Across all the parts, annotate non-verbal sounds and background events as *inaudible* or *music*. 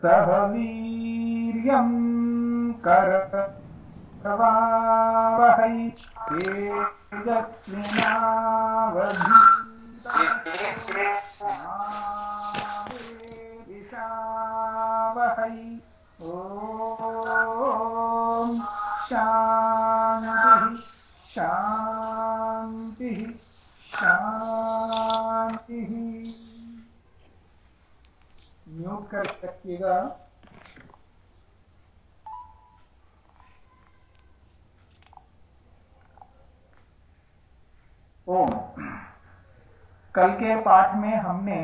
सह वीर्यम् करवावहै तेजस्विनावधीतमस्तु ॐ शान्तिः शान्तिः कर सकिएगा। ओम। कल के पाठ में हमने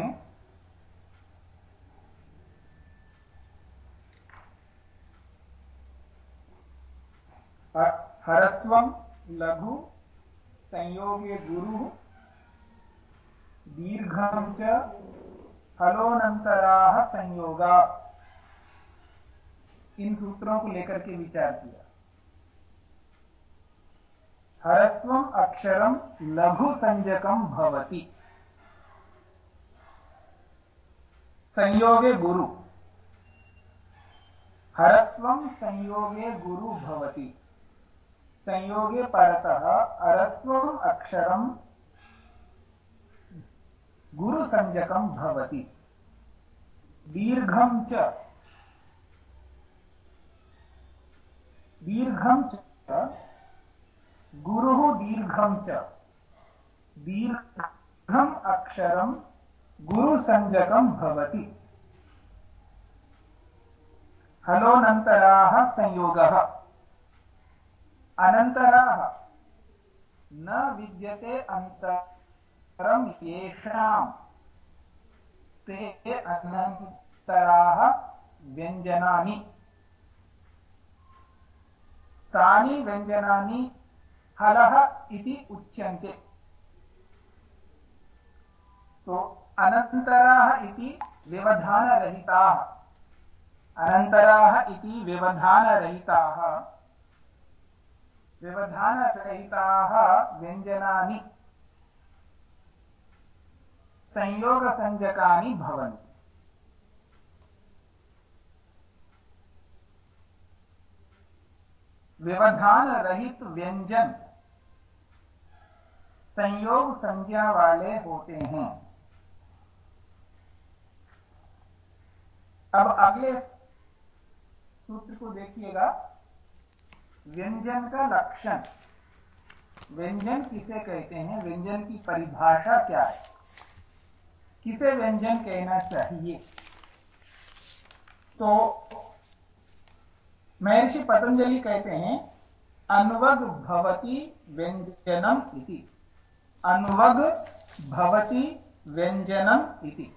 हरस्वम लघु संयोगे गुरु दीर्घम च फलोनंतरा संयोगा। इन सूत्रों को लेकर के विचार किया। हरस्वम अक्षरम लघु संजकम भवति। संयोगे गुरु। हरस्वम संयोगे गुरु भवति। संयोगे परतः अरस्वम् अक्षरम् गुरुसंज्ञकम् भवति। दीर्घं च। दीर्घं च। गुरुः दीर्घं च। दीर्घम् अक्षरं गुरुसंज्ञकं भवति। हलोनन्तराः संयोगः। अनन्तराः न विद्यते अन्तरं येषाम् ते अनन्तराः व्यञ्जनानि। तानि व्यञ्जनानि हलः इति उच्यन्ते। तो अनन्तराः इति व्यवधानरहिताः। अनन्तराः इति व्यवधानरहिताः। व्यवधानरहिताः व्यञ्जनानि। संयोगसंज्ञकानि भवन्ति। व्यवधान रहित व्यंजन संयोग संज्ञा वाले होते हैं। अब अगले सूत्र को देखिएगा। व्यंजन का लक्षण। व्यंजन किसे कहते हैं? व्यंजन की परिभाषा क्या है? किसे व्यंजन कहना चाहिए? तो महर्षि पतंजलि कहते हैं, अन्वग भवती व्यंजनम इति। अन्वग भवती व्यंजनम इति।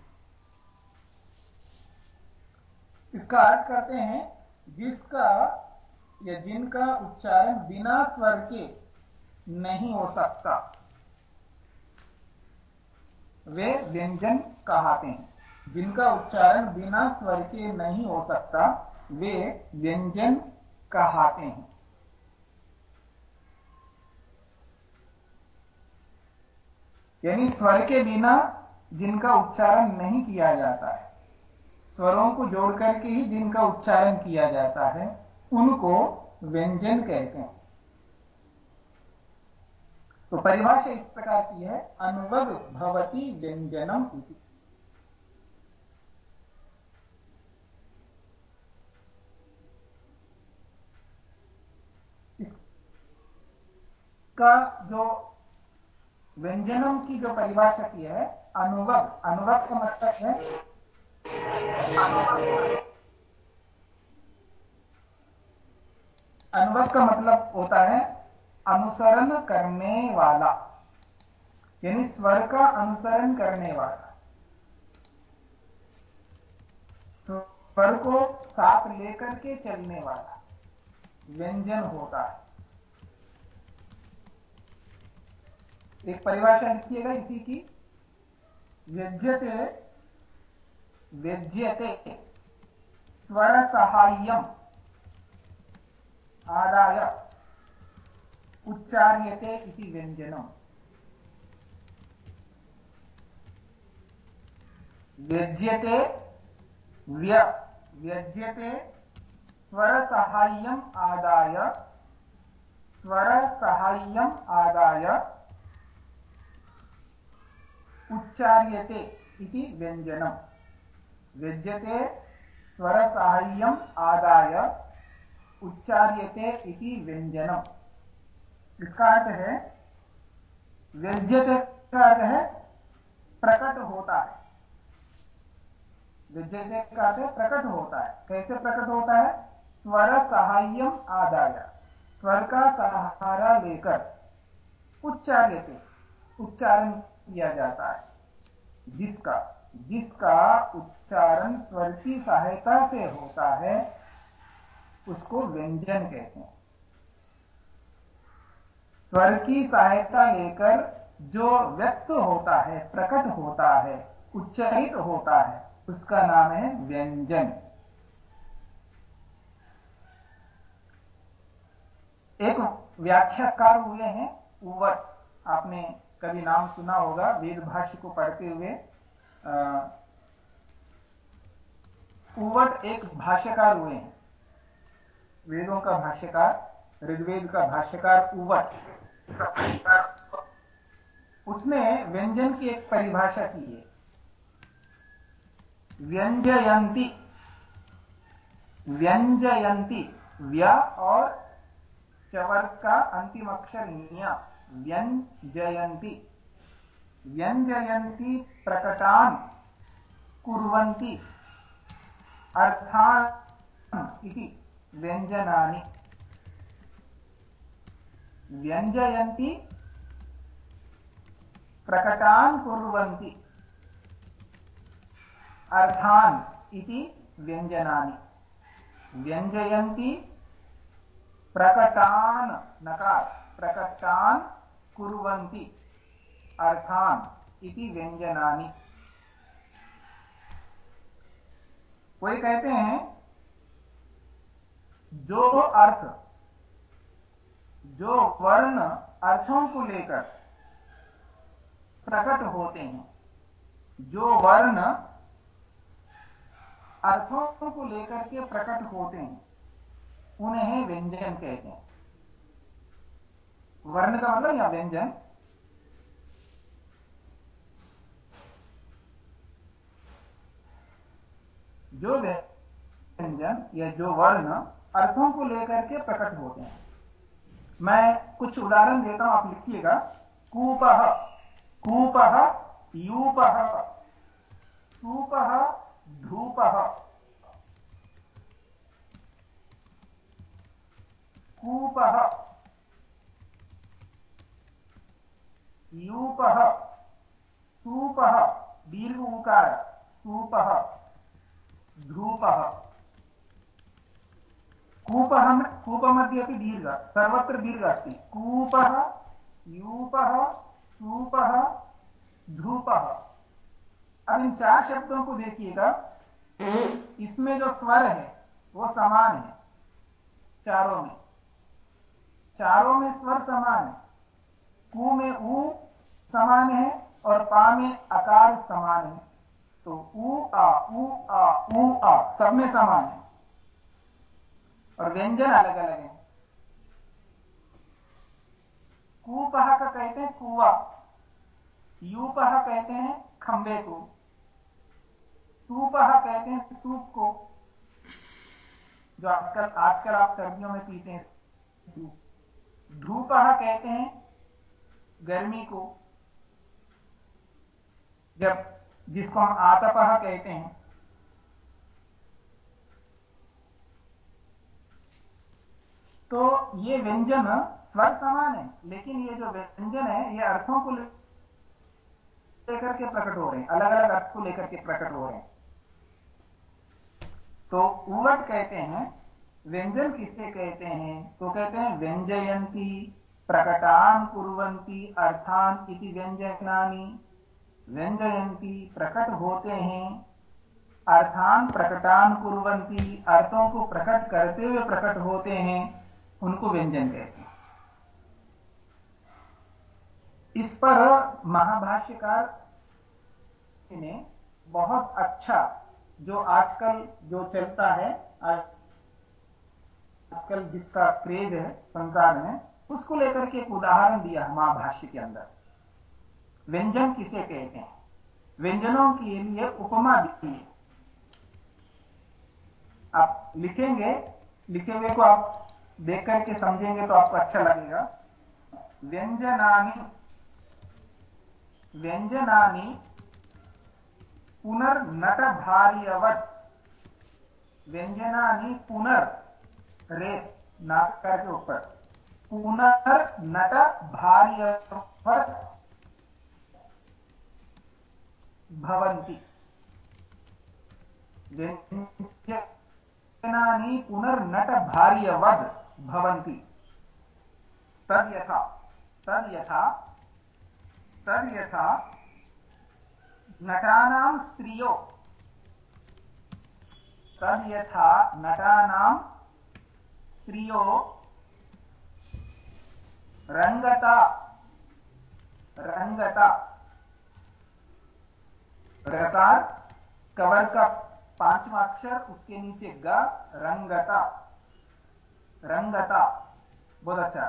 इसका अर्थ करते हैं, जिसका या जिनका उच्चारण बिना स्वर के नहीं हो सकता। वे व्यंजन कहते हैं। जिनका उच्चारण बिना स्वर के नहीं हो सकता, वे व्यंजन कहते हैं। यानी स्वर के बिना जिनका उच्चारण नहीं किया जाता है, स्वरों को जोड़ करके ही जिनका उच्चारण किया जाता है, उनको व्यंजन कहते हैं। तो परिभाषा इस प्रकार की है, अनुवद भवती व्यंजनम इति। इसका जो व्यंजनम की जो परिभाषा की है, अनुवद अनुवद का मतलब है अनुवद का मतलब होता है अनुसरण करने वाला, यानी स्वर का अनुसरण करने वाला। स्वर को साथ लेकर के चलने वाला, व्यंजन होता है। एक परिभाषा लिखिएगा इसी की। व्यज्यते व्यज्यते, स्वर सहायम आदाय। उच्चार्यते इति व्यञ्जनम्। व्यज्यते व्य, व्यज्यते स्वरसाहाय्यम् आदाय स्वरसाहाय्यम् आदाय, उच्चार्यते इति व्यञ्जनम्। व्यज्यते स्वरसाहाय्यम् आदाय, उच्चार्यते इति व्यञ्जनम्। इसका अर्थ है, व्यज्यते का अर्थ है, प्रकट होता है। विजय का अर्थ प्रकट होता है। कैसे प्रकट होता है? स्वर सहायम आदाय। स्वर का सहारा लेकर उच्चार्य उच्चारण किया जाता है। जिसका जिसका उच्चारण स्वर की सहायता से होता है, उसको व्यंजन कहते हैं। स्वर की सहायता लेकर जो व्यक्त होता है, प्रकट होता है, उच्चरित होता है, उसका नाम है व्यंजन। एक व्याख्याकार हुए हैं उवट आपने कभी नाम सुना होगा, वेद भाष्य को पढ़ते हुए। उवट एक भाष्यकार हुए हैं। वेदों का भाष्यकार, ऋग्वेद का भाष्यकार उवट उसने व्यंजन की एक परिभाषा की है। व्यंजयंती। व्यंजयंती। व्य और चवर का अंतिम अक्षर निया। व्यंजयंती। व्यंजयंती प्रकटान। कुर्वन्ति अर्थान इति। व्यंजयंती प्रकटान कुर्वन्ति। अर्थान इति व्यंजनानि व्यंजयन्ति प्रकटान नकार, प्रकटान कुर्वन्ति। अर्थान इति व्यंजनानि कोई कहते हैं, जो अर्थ जो वर्ण अर्थों को लेकर प्रकट होते हैं, जो वर्ण अर्थों को लेकर के प्रकट होते हैं, उन्हें व्यंजन कहते हैं। वर्ण का मतलब या व्यंजन? जो व्यंजन या जो वर्ण अर्थों को लेकर के प्रकट होते हैं। मैं कुछ उदाहरण देता हूँ, आप लिखिएगा। कूप कूप, यूप सूप धूपः। कूपः, यूपः, सूप, दीर्घ उकार सूपः, धूपः। कूपः कूपमध्ये अपि दीर्घ, सर्वत्र दीर्घ अस्ति। कूपः, यूपः, सूपः, धूपः। अब इन चार शब्दों को देखिएगा। इसमें जो स्वर है, वो समान है, चारों में। चारों में स्वर समान है। कु में ऊ समान है और पा में आकार समान है। तो ऊ आ ऊ आ ऊ आ, सब में समान है। और व्यंजन अलग अलग है। कुपह का कहते हैं कुआ यूपह कहते हैं खंबे को। सूपह कहते हैं सूप को। जो आजकल आजकल आप सर्दियों में पीते हैं, सूप। धूपह कहते हैं गर्मी को। जब जिसको हम आतपह कहते हैं तो ये व्यंजन स्वर समान है, लेकिन ये जो व्यंजन है, ये अर्थों को लेकर के प्रकट हो रहे हैं अलग अलग अर्थ को लेकर के प्रकट हो रहे हैं। तो उवट कहते हैं, व्यंजन किससे कहते हैं? तो कहते हैं, व्यंजयंती, प्रकटान कुरंती अर्थान इति व्यंजनानी। व्यंजयंती प्रकट होते हैं, अर्थान प्रकटान कुरंती अर्थों को प्रकट करते हुए प्रकट होते हैं। उनको व्यंजन कहते हैं। इस पर महाभाष्यकार ने बहुत अच्छा जो आजकल जो चलता है आजकल जिसका क्रेज है, संसार में, उसको लेकर के एक उदाहरण दिया महाभाष्य के अंदर। व्यंजन किसे कहते हैं? व्यंजनों के लिए उपमा दी है आप लिखेंगे, लिखे हुए को आप देख करके समझेंगे तो आपको अच्छा लगेगा। व्यंजनानी व्यंजनानी पुनर्नट भार्यवत व्यंजनानी पुनर रे नाकर के ऊपर। पुनर्नट भार्यवत भवन्ति। व्यञ्जनानि पुनर्नटभार्यवद् भवन्ति। तद्यथा तद्यथा तद्यथा नटानां स्त्रियो। तद्यथा नटानां स्त्रियो। रङ्गता रङ्गता। रकार कवर का पांचवा अक्षर, उसके नीचे ग रंगता रंगता बहुत अच्छा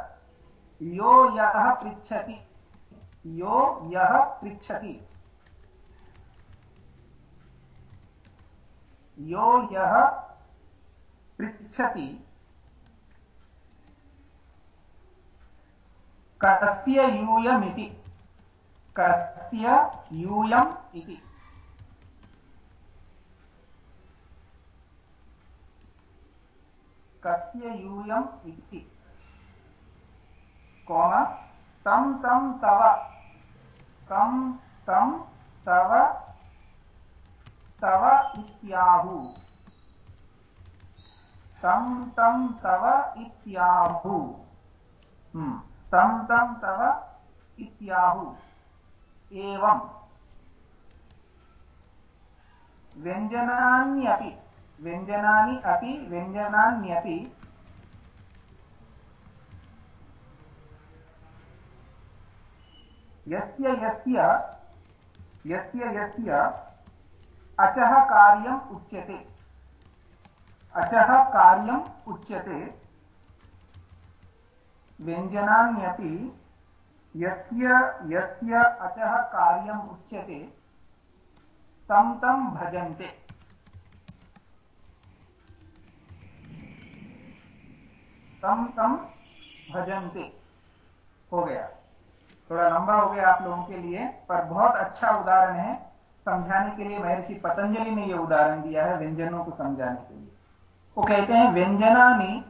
यो यह पृछति यो यह पृछति यो यह पृछति कस्य यूयमिति। कस्य यूयम् इति। කස්ය යූයම් ඉක්ති කොම තම් තම් තව තම් තම් තව තව ඉත්‍යාහු තම් තම් තව ඉත්‍යාහු තම් තම් තව ඉත්‍යාහු එවම් ව්‍යංජනාන්‍යපි व्यञ्जनानि अपि व्यञ्जनान्यपि यस्य यस्य यस्य यस्य अचः कार्यम् उच्यते। अचः कार्यम् उच्यते। व्यञ्जनान्यपि यस्य यस्य अचः कार्यम् उच्यते, तं तं भजन्ते। तम तम भजनते। हो गया। थोड़ा लंबा हो गया आप लोगों के लिए, पर बहुत अच्छा उदाहरण है। समझाने के लिए महर्षि पतंजलि ने यह उदाहरण दिया है व्यंजनों को समझाने के लिए। वो कहते हैं, व्यंजनानी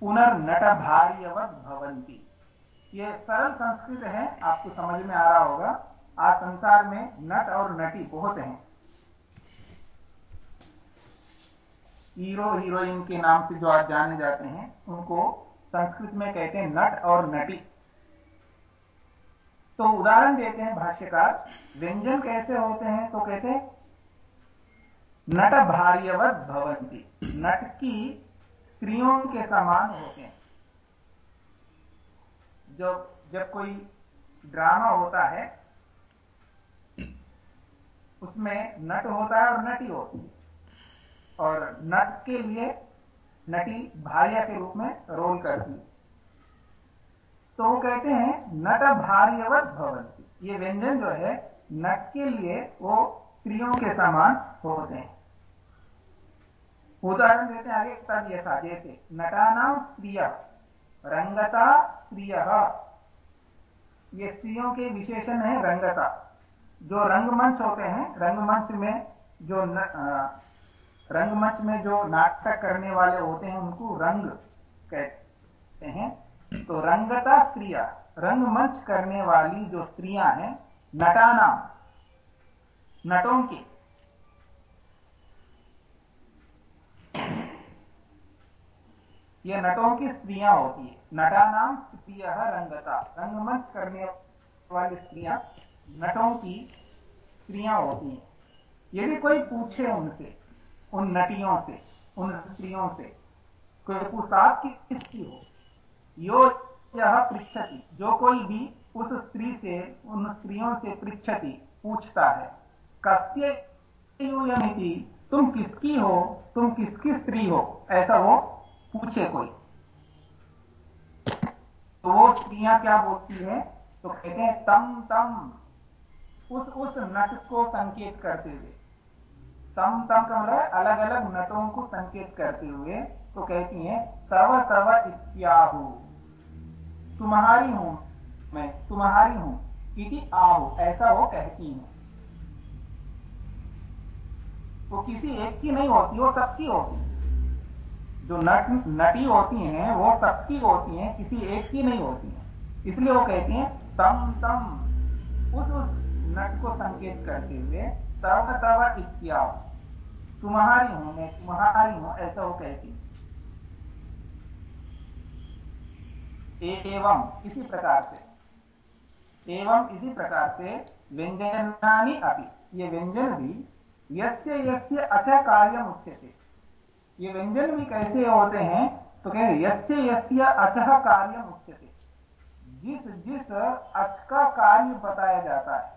पुनर्नट भार्यवत भवंती ये सरल संस्कृत है, आपको समझ में आ रहा होगा। आज संसार में नट और नटी बहुत हैं। हीरो हीरोइन के नाम से जो आज जाने जाते हैं, उनको संस्कृत में कहते हैं नट और नटी। तो उदाहरण देते हैं भाष्यकार, व्यंजन कैसे होते हैं? तो कहते हैं, नट भार्यवत भवंती। नट की स्त्रियों के समान होते हैं। जो जब कोई ड्रामा होता है, उसमें नट होता है और नटी होती है। और नट के लिए नटी भार्या के रूप में रोल करती तो वो कहते हैं, नट भार्यवत भवंती। ये व्यंजन जो है, नट के लिए वो स्त्रियों के समान होते हैं। उदाहरण देते हैं आगे, तब यथा जैसे नटानाम स्त्रिय, रंगता स्त्रिय। ये स्त्रियों के विशेषण है रंगता। जो रंगमंच होते हैं, रंगमंच में जो रंगमंच में जो नाटक करने वाले होते हैं, उनको रंग कहते हैं। तो रंगता स्त्रिया, रंगमंच करने वाली जो स्त्रियाँ हैं, नटाना, नटों की। ये नटों की स्त्रियाँ होती है। नटानाम स्त्रिय रंगता। रंगमंच करने वाली स्त्रियाँ नटों की स्त्रियाँ होती हैं। यदि कोई पूछे उनसे उन नटियों से, उन स्त्रियों से। कोई पूछताछ किसकी हो, यो यह पृछति जो कोई भी उस स्त्री से, उन स्त्रियों से पृछति पूछता है, कस्य तुम किसकी हो, तुम किसकी स्त्री हो? ऐसा वो पूछे कोई। तो वो स्त्रियाँ क्या बोलती है? तो कहते हैं, तम तम। उस उस नट को संकेत करते हुए। तम का मतलब अलग अलग नटों को संकेत करते हुए तो कहती हैं, तव तव इत्याहु। तुम्हारी हूँ मैं, तुम्हारी हूँ, इति आहु, ऐसा वो कहती हैं। वो किसी एक की नहीं होती, वो सबकी होती जो नट, नटी होती हैं, वो सबकी होती हैं, किसी एक की नहीं होती हैं। इसलिए वो कहती हैं, तम तम। उस उस नट को संकेत करते हुए, तव तव इत्या तुम्हारी हूँ, मैं तुम्हारी हूँ, ऐसा वो कहती एवं इसी प्रकार से, एवं इसी प्रकार से व्यंजनानी अपनी ये व्यंजन भी यस्य यस्य अच कार्य उच्यते। ये व्यंजन भी कैसे होते हैं? तो कह यस्य यस्य अचह कार्य उच्चते जिस जिस अच का कार्य बताया जाता है,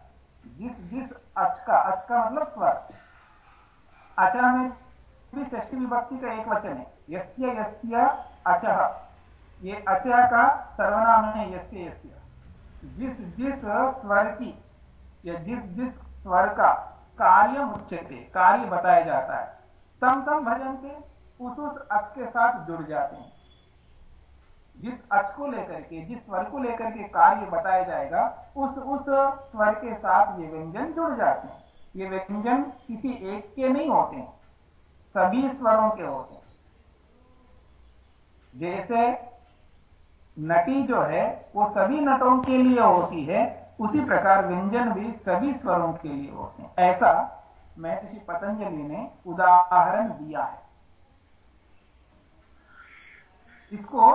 जिस जिस अच का अच का मतलब स्वर। अचा में भी षष्ठी विभक्ति का एक वचन है। यस्य यस्य अचह ये अचह का सर्वनाम है, यस्य यस्य। जिस जिस स्वर की या जिस जिस स्वर का कार्य उच्चते कार्य बताया जाता है, तम तम भजन के उस उस अच के साथ जुड़ जाते हैं। जिस अच को लेकर के, जिस स्वर को लेकर के कार्य बताया जाएगा, उस उस स्वर के साथ ये व्यंजन जुड़ जाते हैं। ये व्यंजन किसी एक के नहीं होते हैं। सभी स्वरों के होते हैं। जैसे नटी जो है, वो सभी नटों के लिए होती है, उसी प्रकार व्यंजन भी सभी स्वरों के लिए होते हैं। ऐसा महर्षि पतंजलि ने उदाहरण दिया है। इसको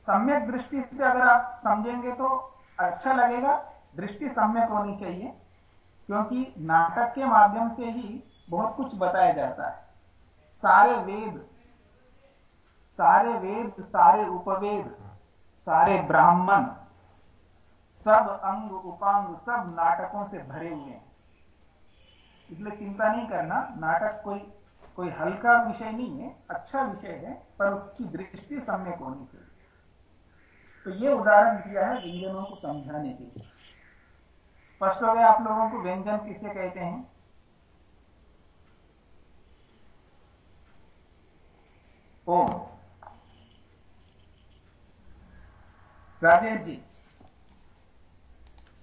सम्यक दृष्टि से अगर आप समझेंगे तो अच्छा लगेगा। दृष्टि सम्यक होनी चाहिए। क्योंकि नाटक के माध्यम से ही बहुत कुछ बताया जाता है। सारे वेद सारे वेद, सारे उपवेद, सारे ब्राह्मण, सब अंग, उपांग, सब नाटकों से भरे हुए हैं। इसलिए चिंता नहीं करना, नाटक कोई कोई हल्का विषय नहीं है अच्छा विषय है, पर उसकी दृष्टि सम्यक होनी चाहिए। तो ये उदाहरण दिया है व्यंजनों को समझाने के लिए। स्पष्ट हो गया आप लोगों को व्यंजन किसे कहते हैं? ओम। राजेश जी।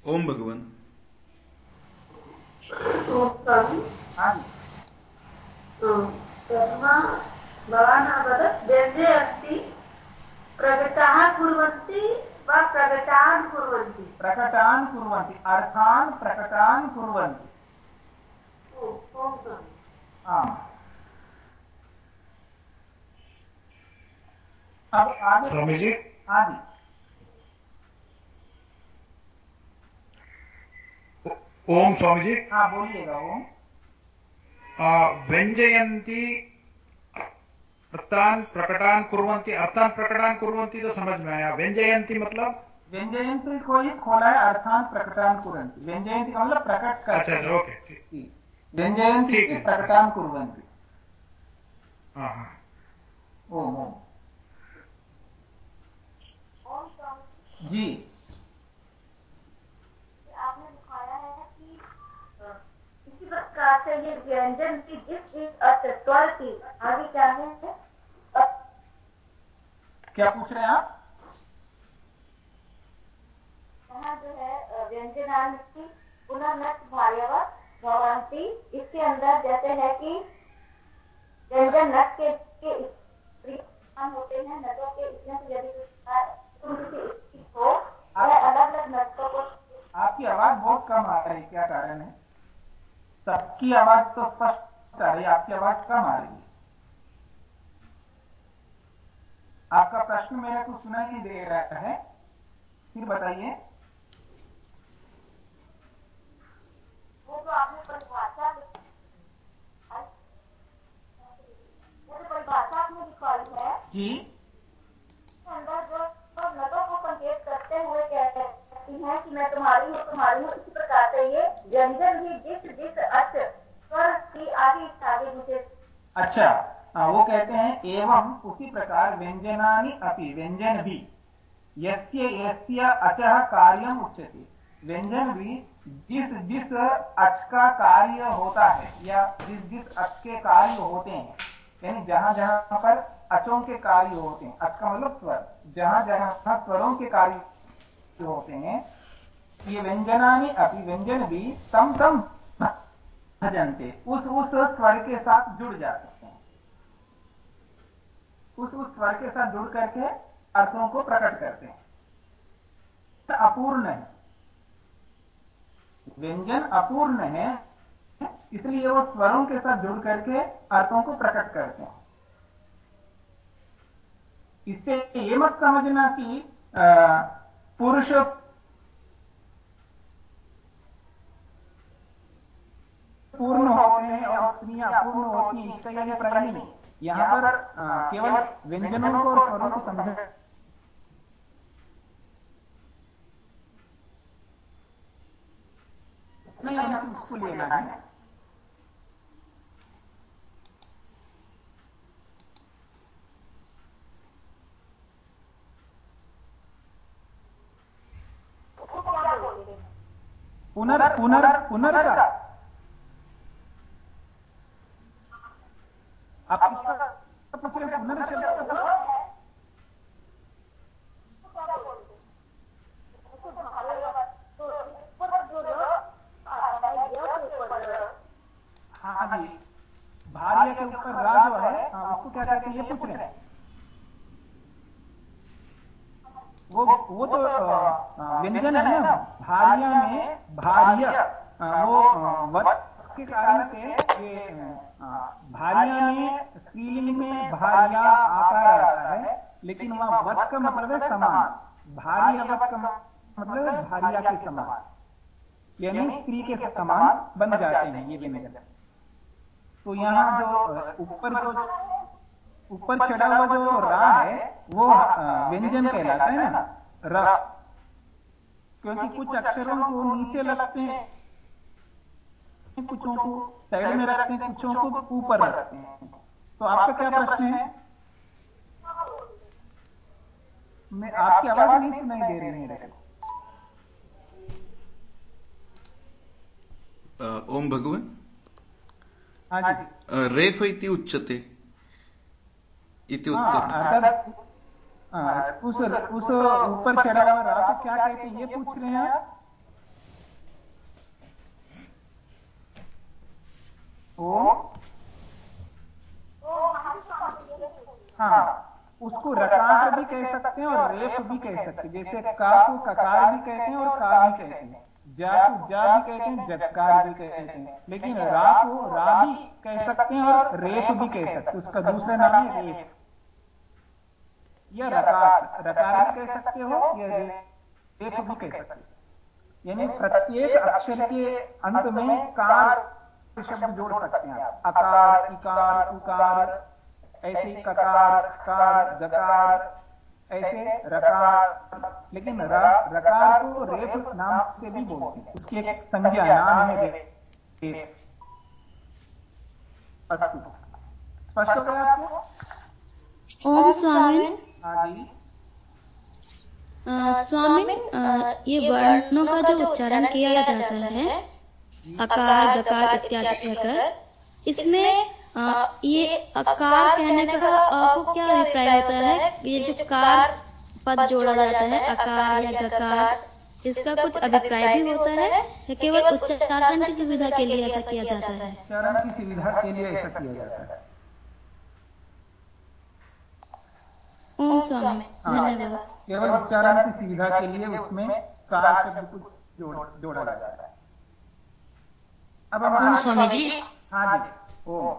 ओम भगवान। हाँ जी। भवान् अवदत् व्यञ्जे अस्ति प्रकटाः कुर्वन्ति प्रकटान् कुर्वन्ति। प्रकटान् कुर्वन्ति। अर्थान् प्रकटान् कुर्वन्ति। आम्। अब आगे स्वामी जी हाँ ओम स्वामी जी हाँ बोलिएगा ओम। व्यञ्जयन्ति अर्थान प्रकटान कुर्वन्ति अर्थान प्रकटान कुर्वन्ति तो समझ में आया। व्यंजयंती मतलब? व्यंजयंती को ही खोला है अर्थान प्रकटान कुरंती व्यंजयंती का मतलब प्रकट कर अच्छा ओके व्यंजयंती प्रकटान कुरंती हाँ हाँ। ओम ओम। जी। प्रकार से ये व्यंजन की जिस इस अस्तित्व की आगे क्या है? क्या पूछ रहे हैं आप? जो है भार्यवत भवंती। इसके अंदर जैसे है कि व्यंजन नट के, के होते हैं नटों के इसमें यदि हो अलग अलग नटों को आपकी आवाज़ बहुत कम आ रही है क्या कारण है? सबकी आवाज़ तो स्पष्ट आ रही है आपकी आवाज़ कम आ रही है। आपका प्रश्न मेरे को सुनाई नहीं दे रहा है। फिर बताइए। वो जो आपने परिभाषा वो जो परिभाषा आपने दिखाई है। जी। अंदर जो नटों को संकेत करते हुए कहते हैं कि मैं तुम्हारी हूँ तुम्हारी हूँ इसी प्रकार से ये व्यंजन भी जिस जिस अर्थ स्वर आगे आगे मुझे अच्छा। वो कहते हैं, एवं उसी प्रकार व्यंजनानि अपि, व्यंजन भी। यस्य यस्य अचः कार्यम व्यंजन भी जिस जिस अच का कार्य होता है, या जिस जिस अच के कार्य होते हैं, यानी जहाँ जहाँ पर अचों के कार्य होते हैं, अच का मतलब स्वर, जहाँ जहाँ स्वरों के कार्य होते हैं, ये व्यंजनानि अपि, व्यंजन भी तम तम भजनते, उस उस स्वर के साथ जुड़ जाते हैं। उस उस स्वर के साथ जुड़ करके अर्थों को प्रकट करते हैं। तो अपूर्ण है। व्यंजन अपूर्ण है, इसलिए वो स्वरों के साथ जुड़ करके अर्थों को प्रकट करते हैं। इससे ये मत समझना कि पुरुष पूर्ण होते हैं और स्त्रियाँ पूर्ण होती है, इसका यह अभिप्राय नहीं यहाँ पर केवल व्यंजनों को और स्वरों को समझ नहीं उसको लेना है पुनर् पुनर् पुनर् आप इसका पूछ रहे पुनर्शब्द हाँ जी भार्य के ऊपर रा जो है हाँ, उसको क्या कहते हैं ये पूछ रहे हैं वो वो तो व्यंजन है ना भार्या में भार्य वो वत के कारण से ये भार्या में स्त्रीलिंग में भार्या आकार आता है लेकिन वह वत का मतलब है समान भार्य वत का मतलब है भार्या के समान यानी स्त्री के समान बन जाते हैं ये व्यंजन तो यहाँ जो ऊपर जो ऊपर चढ़ा हुआ जो रा है वो व्यंजन कहलाता है ना र क्योंकि कुछ अक्षरों को नीचे लगते हैं कुछों को साइड में रखते हैं कुछों को ऊपर रखते हैं। तो आपका क्या प्रश्न है? मैं आपकी आवाज़ नहीं सुनाई दे रही है। ओम भगवान? हाँ रेफ इति उच्यते। इति उत्तर। उस उस ऊपर चढ़ा हुआ रात क्या कहते हैं ये पूछ रहे हैं आप? ओ हाँ उसको रकार भी कह सकते हैं और रेफ भी कह सकते हैं जैसे का को ककार भी कहते हैं और का भी कहते हैं। जा को जा भी कहते हैं जटकार भी कहते हैं। लेकिन रा को रा भी कह सकते हैं और रेफ भी कह सकते हैं। उसका दूसरा नाम है रेफ या रकार रकार भी कह सकते हो या रेफ भी कह सकते हो। यानी प्रत्येक अक्षर के अंत में कार शब्द जोड़ सकते हैं आप। अकार इकार उकार ऐसे ककार खकार गकार ऐसे रकार लेकिन र, रकार को रेप नाम से भी बोलते हैं। उसकी एक संज्ञा नाम है रेप। अस्तु। स्पष्ट हो गया आपको? ओम स्वामी? हाँ जी। स्वामी ये वर्णों का जो उच्चारण किया जाता है अकार गकार इत्यादि कहकर इसमें आ, ये अकार कहने का आपको क्या अभिप्राय होता है? ये जो कार पद जोड़ा जाता है अकार या गकार इसका कुछ अभिप्राय भी होता है? या केवल उच्चारण की सुविधा के लिए ऐसा किया जाता है। उच्चारण की सुविधा के लिए ऐसा किया जाता है। ओम स्वामी धन्यवाद। केवल उच्चारण की सुविधा के लिए उसमें कार शब्द को जोड़ा जाता है। अब हम स्वामी जी। हाँ जी ओ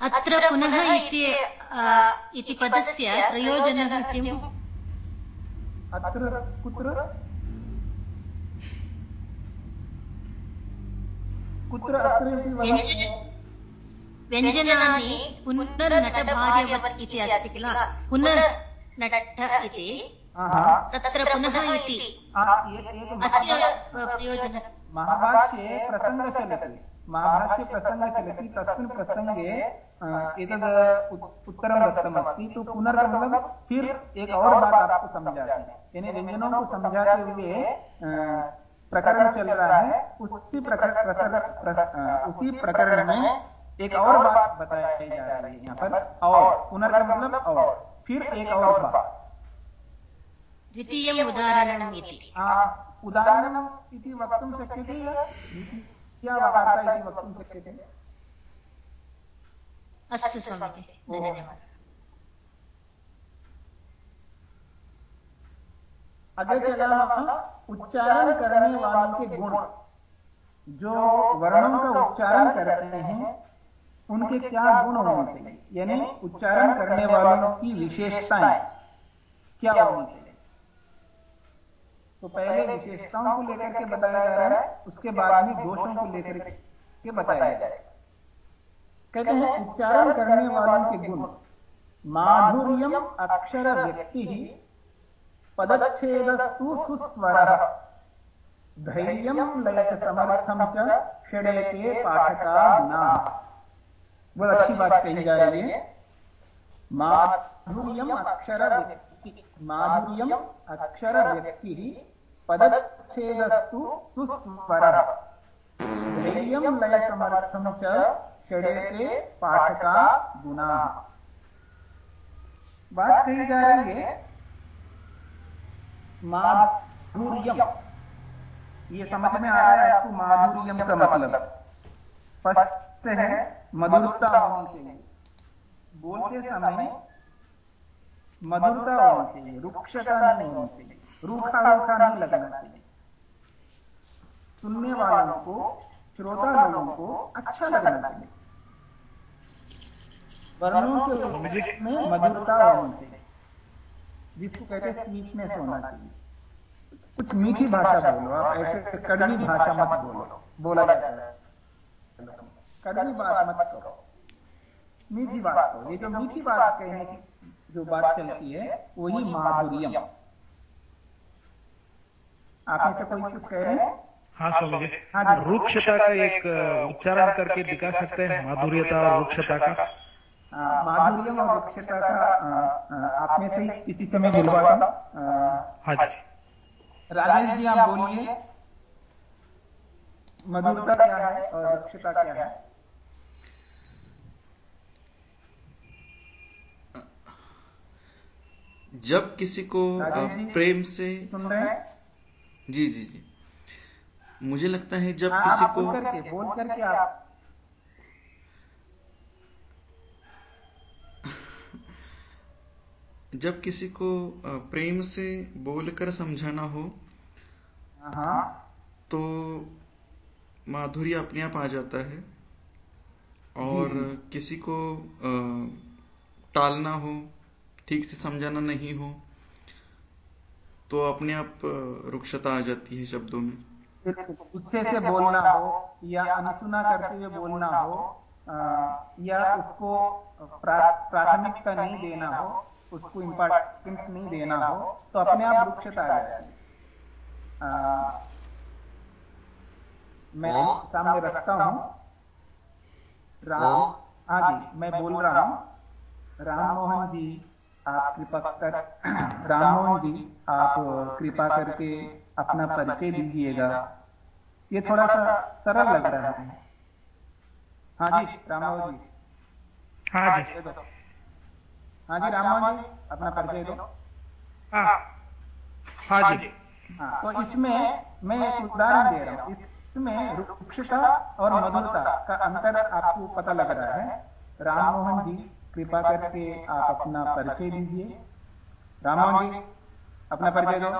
अत्र पुनः इति पदस्य प्रयोजनः किम्? अत्र कुत्र? कुत्र अत्र व्यञ्जनानि पुनर्नटभार्यवत् इति अस्ति किल? पुनर्नट इति। तत्र पुनः इति। अस्य प्रयोजनम्। महाभाष्ये प्रसङ्गः चलति महाभाष्ये प्रसङ्गः चलति तस्मिन् प्रसङ्गे एतद् उत्तरं दत्तमस्ति। तो पुनर् फिर एक और बात आपको समझाते यानी व्यंजनों को समझाते हुए प्रकरण चल रहा है। उसी प्रकरण उसी प्रकरण में एक और बात बताई जा रही है यहाँ पर। और पुनर् मतलब और फिर एक और बात। द्वितीयम् उदाहरणम् इति। उदाहरणम् इति वक्तुं शक्यते या वार्ता इति वक्तुं शक्यते अस्तु स्वामीजी धन्यवादः। आगे चला उच्चारण करने वालों के गुण। जो वर्णों का उच्चारण करते हैं उनके क्या गुण होने चाहिए? यानी उच्चारण करने वालों की विशेषताएँ क्या होनी चाहिए? तो पहले विशेषताओं को लेकर के बताया जा रहा है उसके बाद में दोषों को लेकर के बताया जाए कहते हैं उच्चारण करने वालों के गुण। माधुर्यम अक्षर व्यक्ति पदच्छेदस्तु सुस्वर। धैर्यम लयत समर्थम च षडेके पाठका गुना बहुत अच्छी बात कही जा रही है। माधुर्यम अक्षर व्यक्ति। माधुर्यम अक्षर व्यक्ति। पदच्छेदस्तु सुस्वर धैर्यम लय समर्थम च षडेते पाठका गुना बात कही ये समझ में आ रहा है आपको माधुर्यम का मतलब? स्पष्ट है मधुरता होनी चाहिए। बोलते समय मधुरता होनी चाहिए, रुक्षता नहीं होनी चाहिए। रूखा रूखा नहीं लगना चाहिए। सुनने वालों को, श्रोता लोगों को अच्छा लगना चाहिए। वर्णों के में मधुरता होनी चाहिए, जिसको कहते हैं स्वीटनेस होना चाहिए। कुछ मीठी भाषा बोलो आप, ऐसे कड़वी भाषा मत बोलो, बोला जाता है कड़वी बात मत करो। मीठी बात करो ये जो मीठी बात कहने की जो बात चलती है, वही माधुर्यम। आप में से कोई कुछ कह रहे हैं? हाँ स्वामी जी। हाँ रुक्षता का एक उच्चारण करके दिखा सकते हैं माधुर्यता और रुक्षता का। माधुर्य और रुक्षता का आप में से किसी समय बुलवा था। हाँ जी। राजेश जी आप बोलिए। मधुरता क्या है और रुक्षता क्या है? जब किसी को प्रेम से सुन रहे हैं? जी जी जी। मुझे लगता है जब हाँ, किसी को बोल करके बोल करके आप *laughs* जब किसी को प्रेम से बोलकर समझाना हो हाँ। तो माधुर्य अपने आप आ जाता है और किसी को अ, टालना हो ठीक से समझाना नहीं हो तो अपने आप रुक्षता आ जाती है शब्दों में। गुस्से से बोलना हो या अनसुना करते हुए बोलना हो आ, या उसको प्रा- प्राथमिकता नहीं देना हो उसको इम्पोर्टेंस नहीं देना हो तो अपने आप रुक्षता आ जाती है। मैं सामने रखता हूँ। राम हाँ जी मैं बोल रहा हूँ। राम मोहन जी आप कृपा कर राम जी आप कृपा करके अपना परिचय दीजिएगा। ये थोड़ा सा सरल लग रहा है। हाँ जी राम मोहन जी। हाँ जी। हाँ जी राम मोहन जी अपना परिचय दो। हाँ। हाँ जी। हाँ तो इसमें मैं एक उदाहरण दे रहा हूँ। इसमें रुक्षता और मधुरता का अंतर आपको पता लग रहा है। राम मोहन जी कृपा करके आप अपना परिचय दीजिए। राम जी अपना परिचय दो।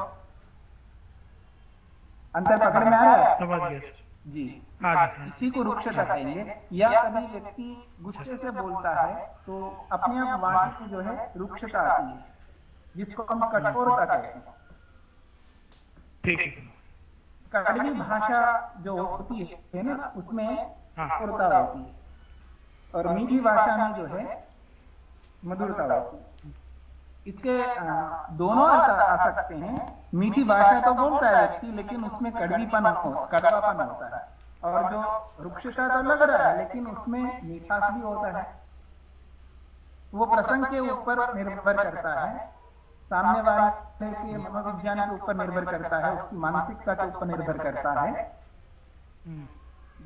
अंतर पकड़ में आ रहा है समझ गया। जी। इसी को रुक्षता कहेंगे या कभी व्यक्ति गुस्से से बोलता है तो अपने आप वाणी की जो है रुक्षता आती है जिसको हम कठोरता कहते हैं। ठीक है। कड़वी भाषा जो होती है ना उसमें हाँ। कठोरता होती है। और मीठी भाषा में जो है मधुरता होती इसके दोनों अर्थ आ सकते हैं। मीठी भाषा तो बोलता है व्यक्ति लेकिन उसमें कड़वीपन हो कड़वापन होता है। और जो रुक्षता तो लग रहा है लेकिन उसमें मिठास भी होता है। वो प्रसंग के ऊपर निर्भर करता है। सामने वाले के मनोविज्ञान के ऊपर निर्भर करता है उसकी मानसिकता के ऊपर निर्भर करता है।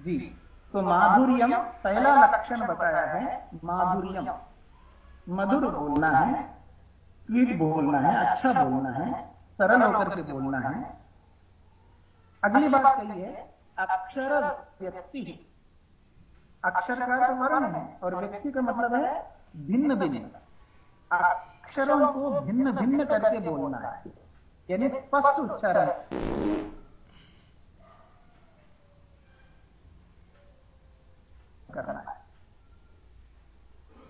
जी। तो माधुर्यम पहला लक्षण बताया है माधुर्यम। मधुर बोलना है, स्वीट बोलना है अच्छा बोलना है, सरल होकर के बोलना है। अगली बात कही है, अक्षर व्यक्ति। अक्षर का तो वर्ण है और व्यक्ति का मतलब है भिन्न भिन्न। अक्षरों को भिन्न भिन्न करके बोलना है, यानी स्पष्ट उच्चारण। करना है।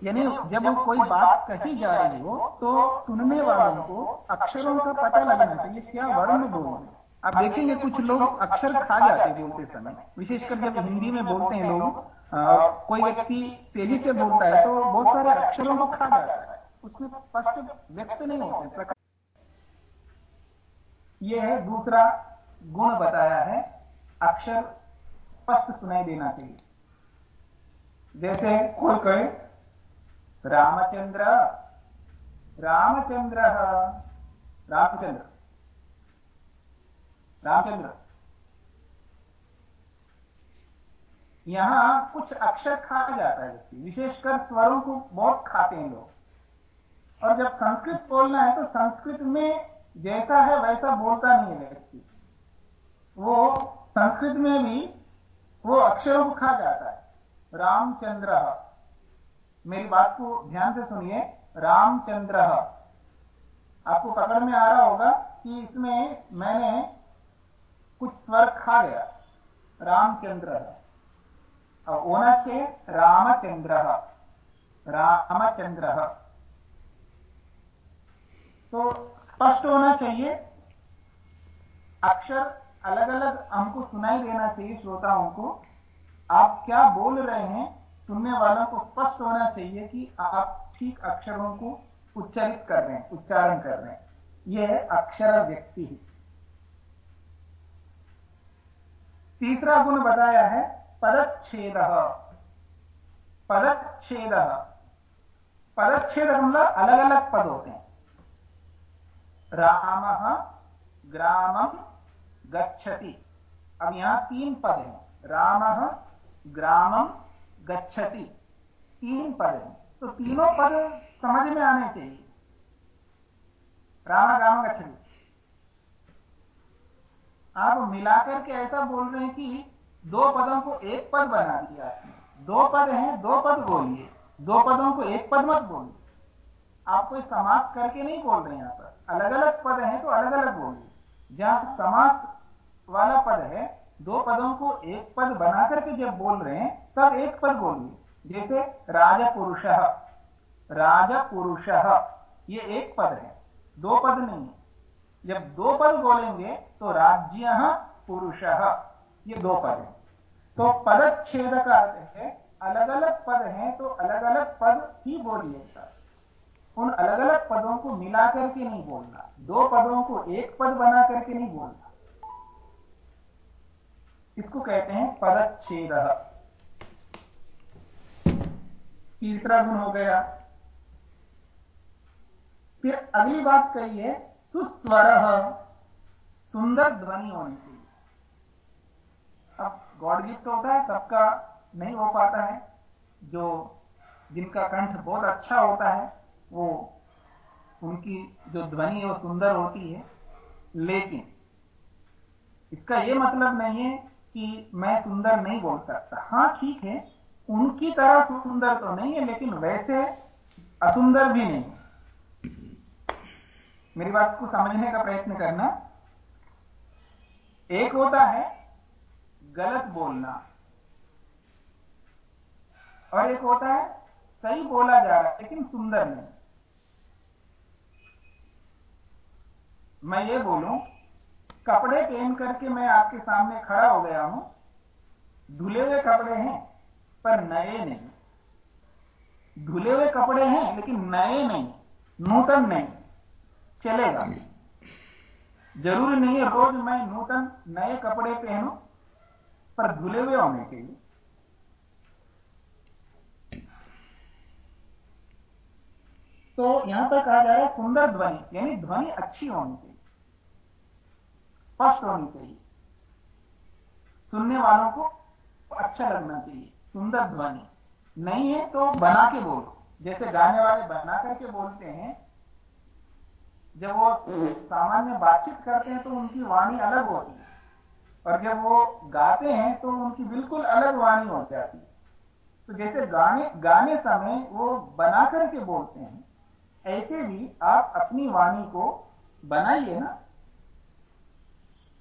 यानी जब कोई बात कही जा रही हो तो सुनने वालों को अक्षरों का पता लगना चाहिए, क्या वर्ण बोलना आप देखेंगे कुछ लोग अक्षर खा जाते हैं बोलते समय। विशेषकर जब हिंदी में बोलते हैं लोग कोई व्यक्ति तेज़ी से बोलता है तो बहुत सारे अक्षरों को खा जाता है। उसमें स्पष्ट व्यक्त नहीं होते ये है दूसरा गुण बताया है, अक्षर स्पष्ट सुनाई देना चाहिए। जैसे कोई कहे रामचंद्र। रामचंद्र। रामचंद्र। रामचंद्र। यहाँ कुछ अक्षर खा जाता है व्यक्ति। विशेषकर स्वरों को बहुत खाते हैं लोग। और जब संस्कृत बोलना है तो संस्कृत में जैसा है वैसा बोलता नहीं है व्यक्ति। वो संस्कृत में भी वो अक्षरों को खा जाता है। रामचंद्र। मेरी बात को ध्यान से सुनिए। रामचंद्र। आपको पकड़ में आ रहा होगा कि इसमें मैंने कुछ स्वर खा गया। रामचंद्र। होना चाहिए रामचंद्र। रामचंद्र। तो स्पष्ट होना चाहिए। अक्षर अलग अलग हमको सुनाई देना चाहिए श्रोताओं को। आप क्या बोल रहे हैं? सुनने वालों को स्पष्ट होना चाहिए कि आप ठीक अक्षरों को उच्चारित कर रहे हैं, उच्चारण कर रहे हैं। यह है अक्षर व्यक्ति। तीसरा गुण बताया है, पदच्छेद। पदच्छेद। पदच्छेद मतलब अलग अलग पद होते हैं। राम ग्रामम गच्छति। अब यहाँ तीन पद हैं। राम ग्रामम गच्छति। तीन पद। तो तीनों पद समझ में आने चाहिए। राम ग्राम गच्छति। आप मिलाकर के ऐसा बोल रहे हैं कि दो पदों को एक पद बना दिया। दो पद हैं, दो पद बोलिए। दो पदों को एक पद मत बोलिए। आप कोई समास करके नहीं बोल रहे यहाँ पर। अलग अलग पद हैं तो अलग अलग बोलिए। जहाँ समास वाला पद है दो पदों को एक पद बना करके जब बोल रहे हैं, तब एक पद बोलिए। जैसे राजपुरुष। राजपुरुष, ये एक पद है। दो पद नहीं है। जब दो पद बोलेंगे तो राज्य पुरुष, ये दो पद है। तो पदच्छेद का अर्थ है अलग अलग पद हैं तो अलग अलग पद ही बोलिएगा उन अलग अलग पदों को मिला करके नहीं बोलना। दो पदों को एक पद बना करके नहीं बोलना। इसको कहते हैं? पदच्छेद। तीसरा गुण हो गया। फिर अगली बात है सुस्वर। सुंदर ध्वनि होनी चाहिए। अब गॉड गिफ्ट होता है, सबका नहीं हो पाता है। जो जिनका कंठ बहुत अच्छा होता है, वो उनकी जो ध्वनि है, वो सुंदर होती है। लेकिन इसका यह मतलब नहीं है कि मैं सुंदर नहीं बोल सकता। हाँ, ठीक है, उनकी तरह सुंदर तो नहीं है, लेकिन वैसे असुंदर भी नहीं मेरी बात को समझने का प्रयत्न करना। एक होता है गलत बोलना और एक होता है सही बोला जा रहा है, लेकिन सुंदर नहीं। मैं ये बोलूँ कपड़े पहन करके मैं आपके सामने खड़ा हो गया हूँ। धुले हुए कपड़े हैं, पर नए नहीं। धुले हुए कपड़े हैं, लेकिन नए नहीं, नूतन नहीं, चलेगा। ज़रूरी नहीं है रोज मैं नूतन, नए कपड़े पहनूं, पर धुले हुए होने चाहिए। तो यहाँ पर कहा जा रहा है, सुंदर ध्वनि, यानी ध्वनि अच्छी होनी चाहिए। स्पष्ट होनी चाहिए। सुनने वालों को अच्छा लगना चाहिए, सुंदर ध्वनि। नहीं है तो बना के बोलो। जैसे गाने वाले बना करके बोलते हैं, जब वो सामान्य बातचीत करते हैं तो उनकी वाणी अलग होती है। और जब वो गाते हैं तो उनकी बिल्कुल अलग वाणी हो जाती है। तो जैसे गाने गाने समय वो बना करके बोलते हैं, ऐसे भी आप अपनी वाणी को बनाइए ना।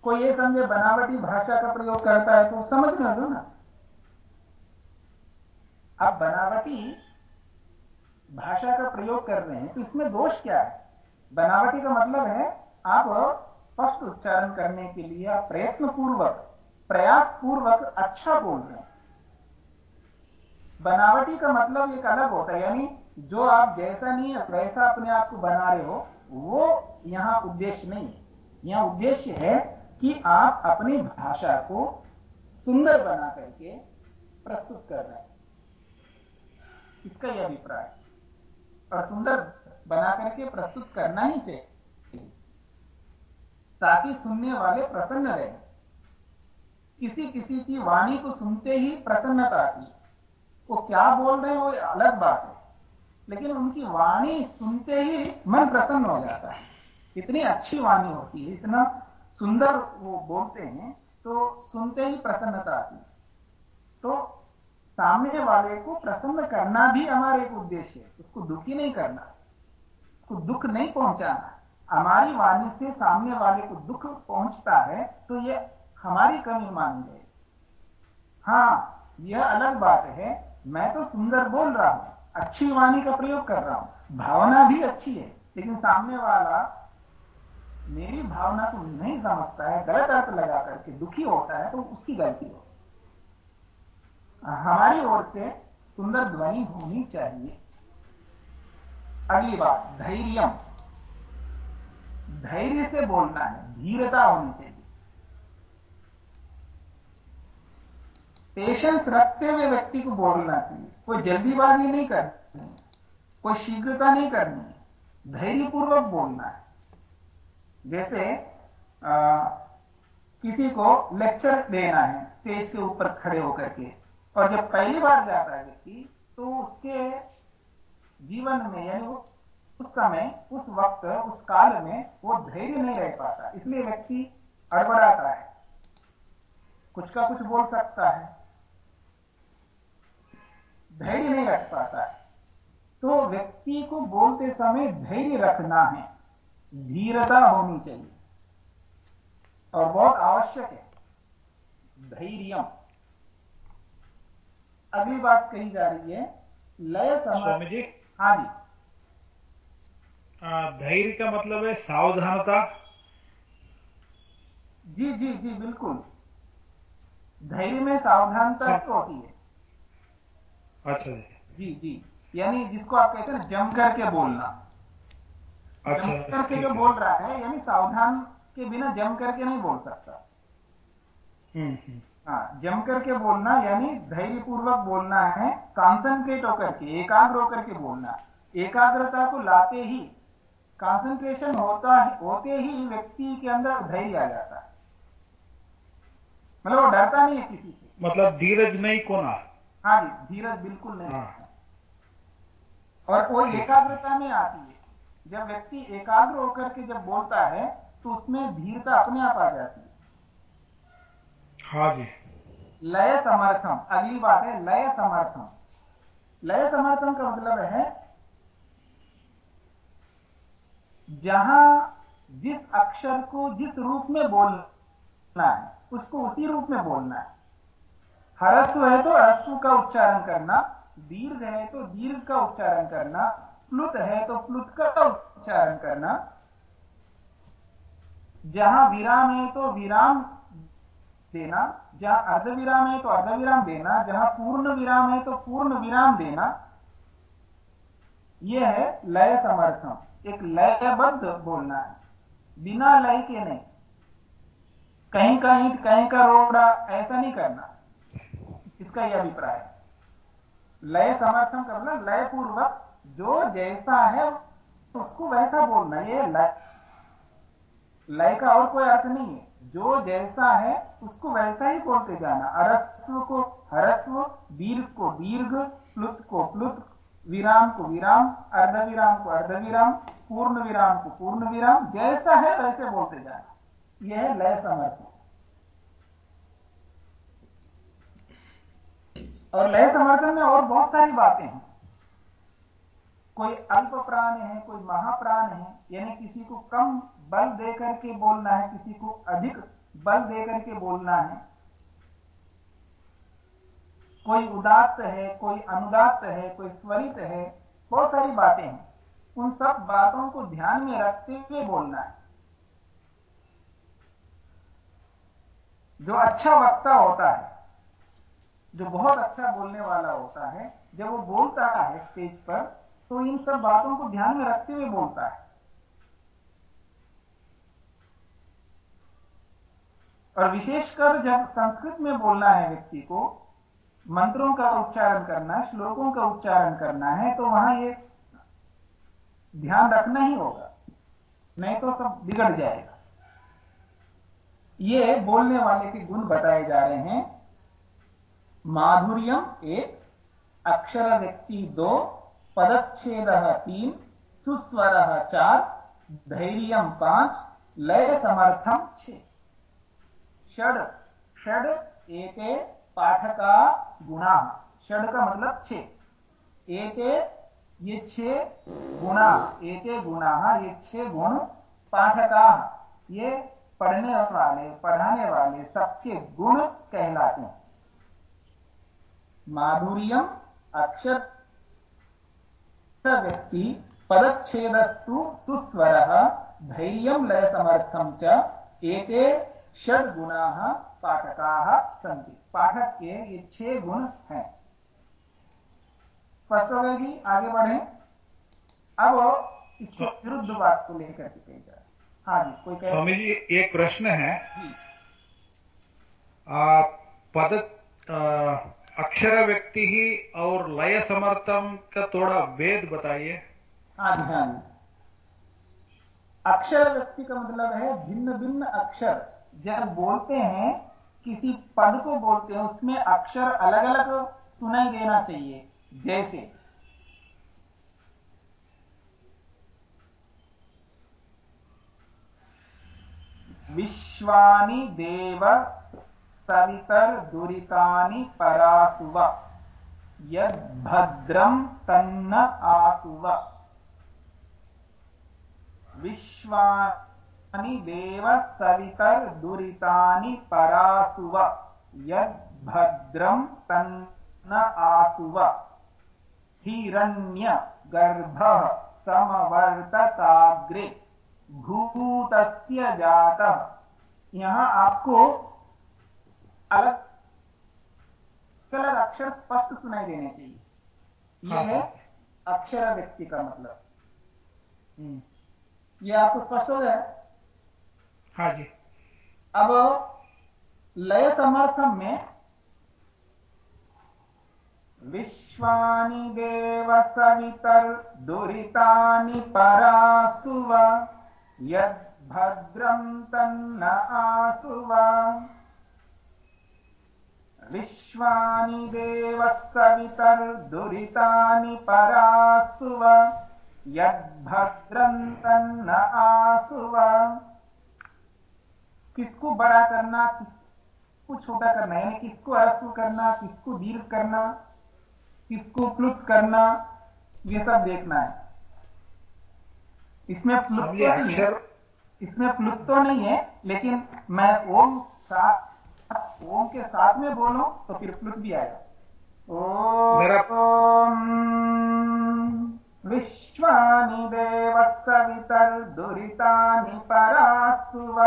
कोई ये समझे, बनावटी भाषा का प्रयोग करता है तो समझ में दो ना। आप बनावटी भाषा का प्रयोग कर रहे हैं तो इसमें दोष क्या है? बनावटी का मतलब है, आप स्पष्ट उच्चारण करने के लिए आप प्रयत्न पूर्वक प्रयास पूर्वक अच्छा बोल रहे हैं। बनावटी का मतलब एक अलग होता है, यानी जो आप जैसा नहीं है, वैसा अपने आप को बना रहे हो, वो यहाँ उद्देश्य नहीं है। यहाँ उद्देश्य है कि आप अपनी भाषा को सुंदर बना करके प्रस्तुत कर रहे हैं। इसका यह अभिप्राय और सुंदर बना करके प्रस्तुत करना ही चाहिए। ताकि सुनने वाले प्रसन्न रहे। किसी किसी की वाणी को सुनते ही प्रसन्नता आती वो क्या बोल रहे हैं, वो अलग बात है। लेकिन उनकी वाणी सुनते ही मन प्रसन्न हो जाता है। इतनी अच्छी वाणी होती है, इतना सुंदर वो बोलते हैं तो सुनते ही प्रसन्नता आती तो सामने वाले को प्रसन्न करना भी हमारा एक उद्देश्य है, उसको दुखी नहीं करना, उसको दुख नहीं पहुंचाना। हमारी वाणी से सामने वाले को दुख पहुँचता है तो ये हमारी कमी मान गए हाँ यह अलग बात है, मैं तो सुंदर बोल रहा हूँ, अच्छी वाणी का प्रयोग कर रहा हूँ, भावना भी अच्छी है, लेकिन सामने वाला मेरी भावना को नहीं समझता है, गलत अर्थ लगा करके दुखी होता है तो उसकी गलती हो। हमारी ओर से सुंदर ध्वनि होनी चाहिए। अगली बात धैर्य धैर्य से बोलना है, धीरता होनी चाहिए। पेशेंस रखते हुए व्यक्ति को बोलना चाहिए। कोई जल्दीबाजी नहीं करनी, कोई शीघ्रता नहीं करनी, धैर्यपूर्वक बोलना है। जैसे आ, किसी को लेक्चर देना है स्टेज के ऊपर खड़े होकर के। और जब पहली बार जाता है व्यक्ति तो उसके जीवन में यानी उस समय उस वक्त उस काल में वो धैर्य नहीं रह पाता। इसलिए व्यक्ति अड़बड़ाता है। कुछ का कुछ बोल सकता है। धैर्य नहीं रख पाता है। तो व्यक्ति को बोलते समय धैर्य रखना है। धीरता होनी चाहिए। और बहुत आवश्यक है। धैर्य अगली बात कही जा रही है लय स्वामी जी। हाँ जी। धैर्य का मतलब है सावधानता। जी जी जी बिल्कुल। धैर्य में सावधानता तो होती है। अच्छा जी। जी यानी जिसको आप कहते हैं जम करके बोलना। अच्छा जम करके जो बोल रहा है यानी सावधान के बिना जम करके नहीं बोल सकता। हम्म, हम्म। हाँ जम करके बोलना यानी धैर्य पूर्वक बोलना है कॉन्सेंट्रेट होकर के एकाग्र होकर के बोलना। एकाग्रता को लाते ही कंसंट्रेशन होता होते ही व्यक्ति के अंदर धैर्य आ जाता है। मतलब वो डरता नहीं है किसी से। मतलब धीरज नहीं कोना। हाँ जी धीरज बिल्कुल नहीं हाँ। और वो एकाग्रता में आती है। जब व्यक्ति एकाग्र होकर के जब बोलता है तो उसमें धीरता अपने आप आ जाती है। हाँ जी। लय समर्थम। अगली बात है लय समर्थम। लय समर्थम का मतलब है जहाँ जिस अक्षर को जिस रूप में बोलना है उसको उसी रूप में बोलना है। हरस्व है तो हरस्व का उच्चारण करना दीर्घ है तो दीर्घ का उच्चारण करना प्लुत है तो प्लुत का उच्चारण करना। जहाँ विराम है तो विराम देना, जहाँ अर्ध विराम है तो अर्ध विराम देना, जहाँ पूर्ण विराम है तो पूर्ण विराम देना। यह है लय समर्थन। एक लयबद्ध बोलना है। बिना लय के नहीं। कहीं का ईंट, कहीं का रोड़ा, ऐसा नहीं करना। इसका यह अभिप्राय है। लय समर्थन करना मतलब लय पूर्वक जो जैसा है, उसको वैसा बोलना ये लय का और कोई अर्थ नहीं है। जो जैसा है, उसको वैसा ही बोलते जाना। अरस्व को हरस्व दीर्घ को दीर्घ प्लुत को प्लुत, विराम को विराम अर्ध विराम को अर्ध विराम पूर्ण विराम को पूर्ण विराम जैसा है वैसे बोलते जाना। यह है लय समर्थन और लय समर्थन में और बहुत सारी बातें हैं। कोई अल्प प्राण है, कोई महाप्राण है, यानी किसी को कम बल दे करके बोलना है, किसी को अधिक बल दे करके बोलना है। कोई उदात्त है, कोई अनुदात्त है, कोई स्वरित है, बहुत सारी बातें हैं। उन सब बातों को ध्यान में रखते हुए बोलना है। जो अच्छा वक्ता होता है, जो बहुत अच्छा बोलने वाला होता है, जब वो बोलता है स्टेज पर तो इन सब बातों को ध्यान में रखते हुए बोलता है। और विशेषकर जब संस्कृत में बोलना है व्यक्ति को, मंत्रों का उच्चारण करना, श्लोकों का उच्चारण करना है तो वहाँ ये ध्यान रखना ही होगा, नहीं तो सब बिगड़ जाएगा। ये बोलने वाले के गुण बताए जा रहे हैं। माधुर्यम एक, अक्षर व्यक्ति दो पदच्छेद तीन, सुस्वर चार, धैर्य पाँच लय समर्थम छ। षड एक पाठका गुणा। षड का मतलब छ। एक, ये छह गुणा। एक गुणा, ये छह गुण पाठका। ये पढ़ने वाले, पढ़ाने वाले सबके गुण कहलाते हैं। माधुर्यम, अक्षर व्यक्ति पदच्छेदस्तु सुस्वर धैर्य लय समर्थम च एके षड गुणा पाठका सन्ति। पाठक के ये छह गुण हैं। स्पष्ट हो गएगी आगे बढ़े। अब इसके विरुद्ध बात को लेकर के कही जाए हाँ। जी कोई कह स्वामी जी एक प्रश्न है। जी। आ, पद आ, अक्षर व्यक्ति ही और लय समर्थम का थोड़ा भेद बताइए। हाँ हाँ अक्षर व्यक्ति का मतलब है भिन्न भिन्न अक्षर। जब बोलते हैं, किसी पद को बोलते हैं, उसमें अक्षर अलग अलग सुनाई देना चाहिए। जैसे, विश्वानि देव सवितर्दुरितानि परासुव। यद्भद्रं तन्न आसुव। विश्वानि देव सवितर्दुरितानि परासुव। यद्भद्रं तन्न आसुव। हिरण्य गर्भः समवर्तताग्रे। भूतस्य जातः। यहाँ आपको अलग अलग अक्षर स्पष्ट सुनाई देने चाहिए। यह हाँ, है। अक्षर व्यक्ति का मतलब। हम्म। यह आपको स्पष्ट हो गया हाँ जी। अब लय समर्थन में विश्वानि देव सवितर्दुरितानि परासुव यद्भद्रं तन्न आसुव। विश्वानि देवः सवितर्दुरितानि परासुव यद्भद्रं तन्न आसुव। किसको बड़ा करना किसको छोटा करना यानी किसको अरस्व करना किसको दीर्घ करना किसको प्लुत करना ये सब देखना है। इसमें प्लुत तो नहीं है। इसमें प्लुत तो नहीं है लेकिन मैं ओम साथ ओम के साथ में बोलो तो फिर प्लुत भी आएगा। ओम विश्वानि देवः सवितर्दुरितानि परासुव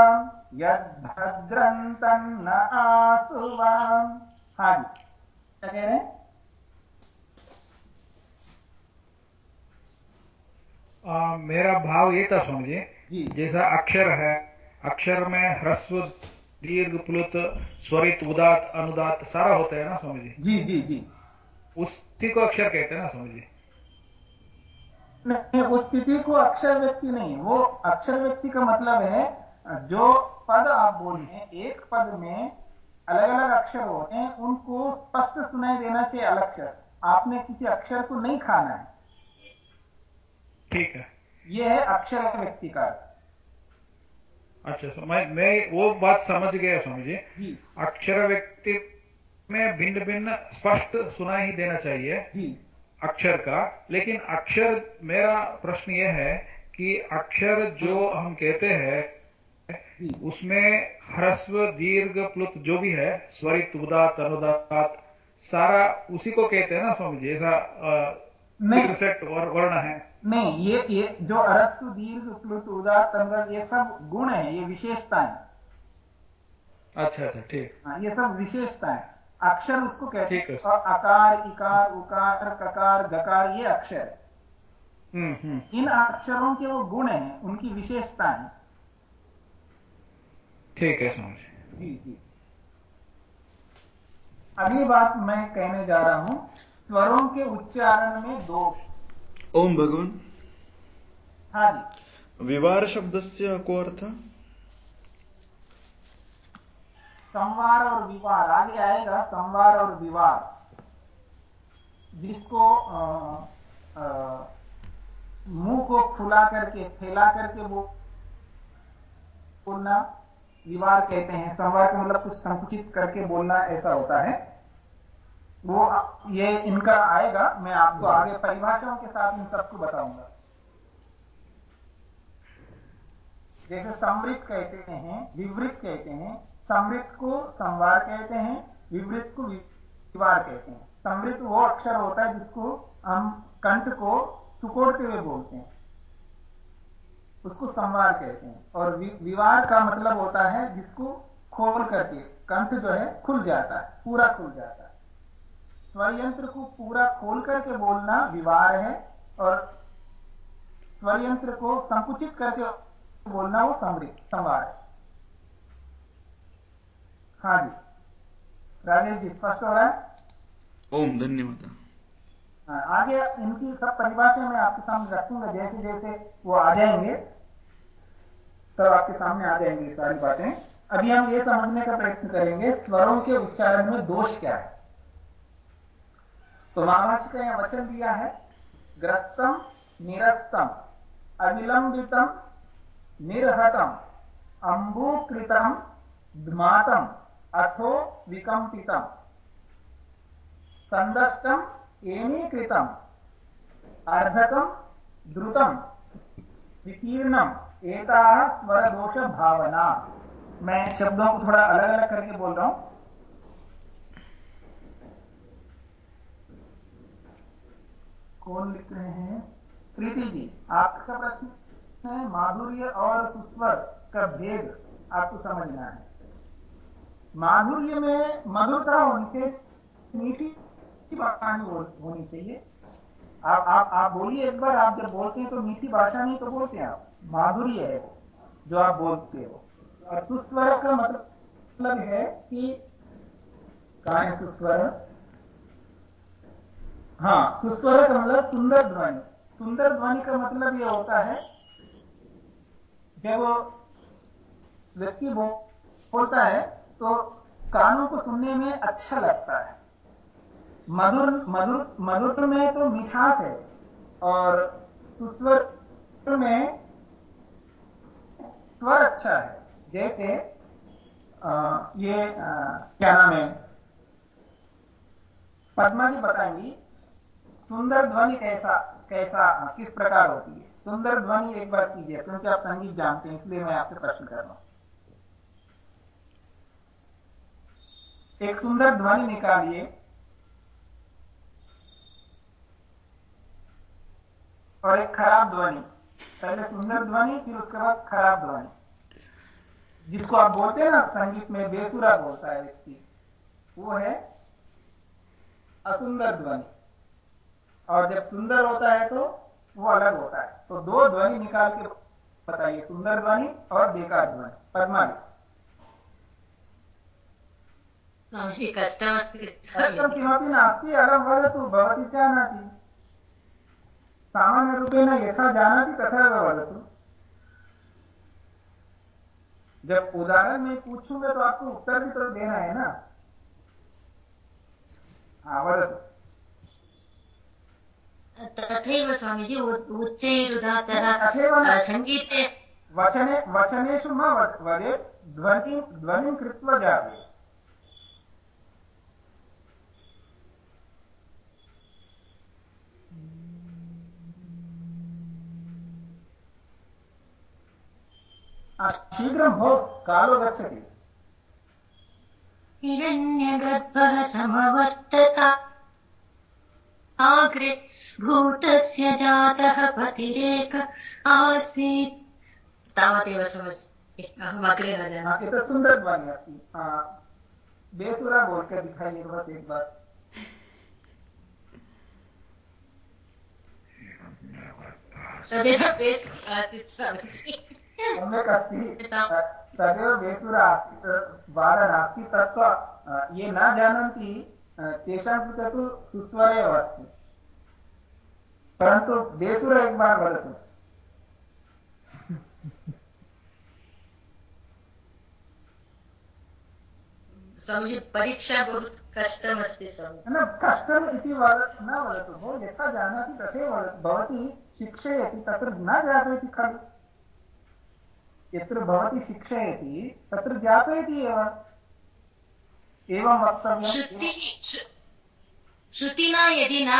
यद्भद्रं तन्न आसुव। हाँ जी। क्या कह रहे हैं? आ, मेरा भाव ये था स्वामी जी जी। जैसा अक्षर है अक्षर में ह्रस्व दीर्घ प्लुत स्वरित उदात अनुदात सारा होता है ना स्वामी जी? जी जी जी। उसी को अक्षर कहते हैं ना स्वामी जी। नहीं उस स्थिति को अक्षर व्यक्ति नहीं वो अक्षर व्यक्ति का मतलब है जो पद आप बोल रहे हैं एक पद में अलग अलग अक्षर होते हैं उनको स्पष्ट सुनाई देना चाहिए अलग अक्षर। आपने किसी अक्षर को नहीं खाना है। ठीक है। यह है अक्षर व्यक्ति का अच्छा मैं मैं वो बात समझ गया स्वामी जी। अक्षर व्यक्ति में भिन्न भिन्न स्पष्ट सुनाई ही देना चाहिए जी। अक्षर का। लेकिन अक्षर मेरा प्रश्न यह है कि अक्षर जो हम कहते हैं उसमें ह्रस्व दीर्घ प्लुत जो भी है स्वरित उदात अनुदात सारा उसी को कहते हैं ना स्वामी जी ऐसा और वर्ण है। नहीं ये ये जो अरस्व दीर्घ प्लुत उदात तंगल ये सब गुण है ये विशेषता है अच्छा अच्छा ठीक। हाँ, ये सब विशेषता है अक्षर उसको कहते हैं। और अकार इकार उकार ककार गकार ये अक्षर। है हम्म हम्म। इन अक्षरों के वो गुण हैं उनकी विशेषता है ठीक है जी जी। अगली बात मैं कहने जा रहा हूँ। स्वरों के उच्चारण में दोष। ओम भगवान। हाँ जी। विवार शब्द से को अर्थ? संवार और विवार। आगे आएगा संवार और विवार। जिसको मुँह को खुला करके फैला करके वो बोलना विवार कहते हैं। संवार का मतलब कुछ संकुचित करके बोलना ऐसा होता है। वो ये इनका आएगा मैं आपको आगे परिभाषाओं के साथ इन सबको बताऊँगा। जैसे समृद्ध कहते हैं विवृत कहते हैं समृद्ध को संवार कहते हैं विवृत को विवार कहते हैं। समृद्ध वो अक्षर होता है जिसको हम कंठ को सुकोड़ते हुए बोलते हैं। उसको संवार कहते हैं। और वि, विवार का मतलब होता है जिसको खोल करके कंठ जो है खुल जाता है पूरा खुल जाता है। स्वर यंत्र को पूरा खोल करके बोलना विवार है और स्वर यंत्र को संकुचित करके बोलना वो समृद्ध संवार है। हाँ जी। राजेश जी स्पष्ट हो रहा है? ओम धन्यवाद। हाँ, आगे इनकी सब परिभाषा मैं आपके सामने रखूँगा जैसे जैसे वो आ जाएँगे तब आपके सामने आ जाएँगे सारी बातें। अभी हम ये समझने का प्रयत्न करेंगे स्वरों के उच्चारण में दोष क्या है? तो महाभाष्य का यह वचन दिया है, ग्रस्तम, निरस्तम अविलंबितम निर्हतम, अंबूकृतम, द्मातम, अथो विकंपितम संदष्टम, एनीकृतम, अर्धकम, द्रुतम, विकीर्णम, एता स्वर दोष भावना मैं शब्दों को थोड़ा अलग अलग करके बोल रहा हूँ। कौन लिख रहे हैं? प्रीति जी, आपका प्रश्न है, माधुर्य और सुस्वर का भेद आपको समझना है। माधुर्य में मधुरता होनी चाहिए, मीठी वाणी होनी चाहिए। आप आप आप बोलिए, एक बार आप जब बोलते हैं तो मीठी भाषा नहीं तो बोलते हैं आप। माधुर्य है जो आप बोलते हो। और सुस्वर का मतलब है कि, कहा है सुस्वर? हाँ सुस्वर का मतलब सुंदर ध्वनि। सुंदर ध्वनि का मतलब यह होता है जब व्यक्ति बोलता है तो कानों को सुनने में अच्छा लगता है। मधुर मधुर मधुर में तो मिठास है और सुस्वर में स्वर अच्छा है। जैसे आ, ये आ, क्या नाम है? पदमा जी बताएँगी। सुंदर ध्वनि कैसा कैसा, किस प्रकार होती है? सुंदर ध्वनि एक बार कीजिए, क्योंकि आप संगीत जानते हैं, इसलिए मैं आपसे प्रश्न कर रहा हूँ। एक सुंदर ध्वनि निकालिए। और एक खराब ध्वनि। पहले सुंदर ध्वनि, फिर उसके बाद खराब ध्वनि। जिसको आप बोलते हैं ना, संगीत में बेसुरा बोलता है व्यक्ति, वो है असुंदर ध्वनि। और जब सुंदर होता है तो वो अलग होता है। तो दो ध्वनि निकाल के बताइए सुंदर ध्वनि और बेकार ध्वनि पद्मा स्वामी कष्टमस्ति कष्टं किमपि नास्ति अलं वदतु भवती जानाति सामान्यरूपेण यथा जानाति तथा वदतु जब उदाहरण में पूछूँगा तो आपको उत्तर भी तो देना है ना? हाँ वदतु तथैव स्वामीजी उच्चैरुदात्तः तथैव सङ्गीते। वचने वचनेषु न वद- वदेत् ध्वनिं ध्वनिं कृत्वा जाते शीघ्रं भो कालो गच्छति। हिरण्यगर्भः समवर्तता। आग्रे भूतस्य जातः पतिरेक आसीत् तावदेव समझ अहम् अग्रे न जानामि। एतत् सुन्दर अस्ति। बेसुरा बोल कर दिखाइए बस एक बार तदेव बेस् सम्यक् अस्ति। तदेव बेसुरा अस्ति। नास्ति तत् ये न जानन्ति तेषां कृते तु सुस्वरे एव अस्ति। परन्तु बेसुर एक बार वदतु स्वामीजी परीक्षा बहु कष्टमस्ति स्वामीजी। न कष्टम् इति वद न वदतु। भो यथा जानाति तथैव वदतु। भवती शिक्षयति तत्र न ज्ञापयति खलु। यत्र भवती शिक्षयति तत्र ज्ञापयति एव। एवं श्रु- श्रुतिना यदि न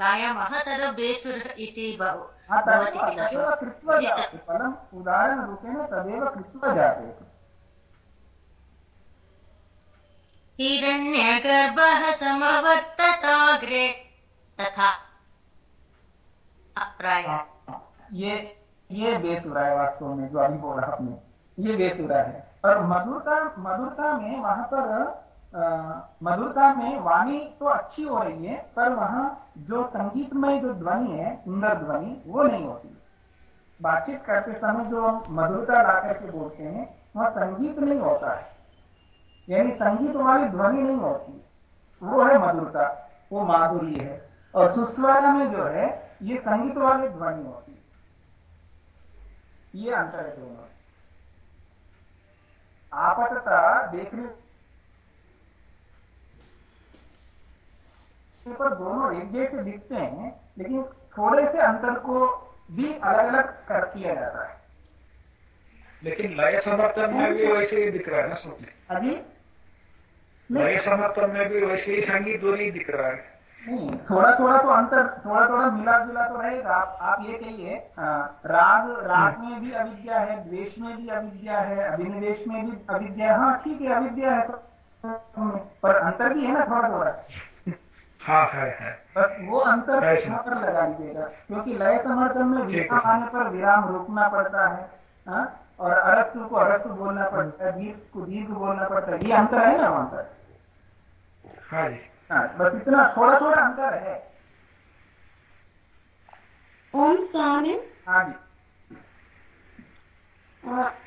गायामः तदा बेसुर इति भव- भवति किल फलम् उदाहरणरूपेण तदेव कृत्वा जायते हिरण्यगर्भः समवर्तताग्रे तथा ये ये बेसुरा है वास्तव में जो अभी बोला आपने ये बेसुरा है। और मधुरता मधुरता में वहाँ पर मधुरता में वाणी तो अच्छी हो रही है, पर वहाँ जो संगीतमय जो ध्वनि है, सुंदर ध्वनि, वो नहीं होती। बातचीत करते समय जो हम मधुरता ला करके बोलते हैं, वह संगीत नहीं होता है। यानी संगीत वाली ध्वनि नहीं होती। वो है मधुरता, वो माधुरी है। और सुस्वर में जो है, ये संगीत वाली ध्वनि होती है। ये अंतर है दोनों। आपातः देखने पर दोनों एक जैसे दिखते हैं लेकिन थोड़े से अंतर को भी अलग अलग कर किया जाता है। लेकिन लय समर्थन में भी वैसे ही दिख रहा है ना स्वामी अभी? लय समर्थन में भी वैसे ही संगीत ध्वनि दिख रहा है। नहीं थोड़ा थोड़ा तो अंतर थोड़ा थोड़ा मिला जुला तो रहेगा। आप आप ये कहिए राग राग में भी अविद्या है द्वेष में भी अविद्या है अभिनिवेश में भी अविद्या हाँ। ठीक है अविद्या है सब पर अंतर भी है ना थोड़ा थोड़ा हाँ है। है बस वो अंतर यहाँ पर लगा लीजिएगा क्योंकि लय समर्थन में विराम आने पर विराम रोकना पड़ता है हाँ? और अरस्तु को अरस्तु बोलना पड़ता है दीर्घ को दीर्घ बोलना पड़ता है ये अंतर है ना वहाँ पर? हाँ जी। हाँ बस इतना थोड़ा थोड़ा अंतर है। ओम स्वामी। हाँ जी।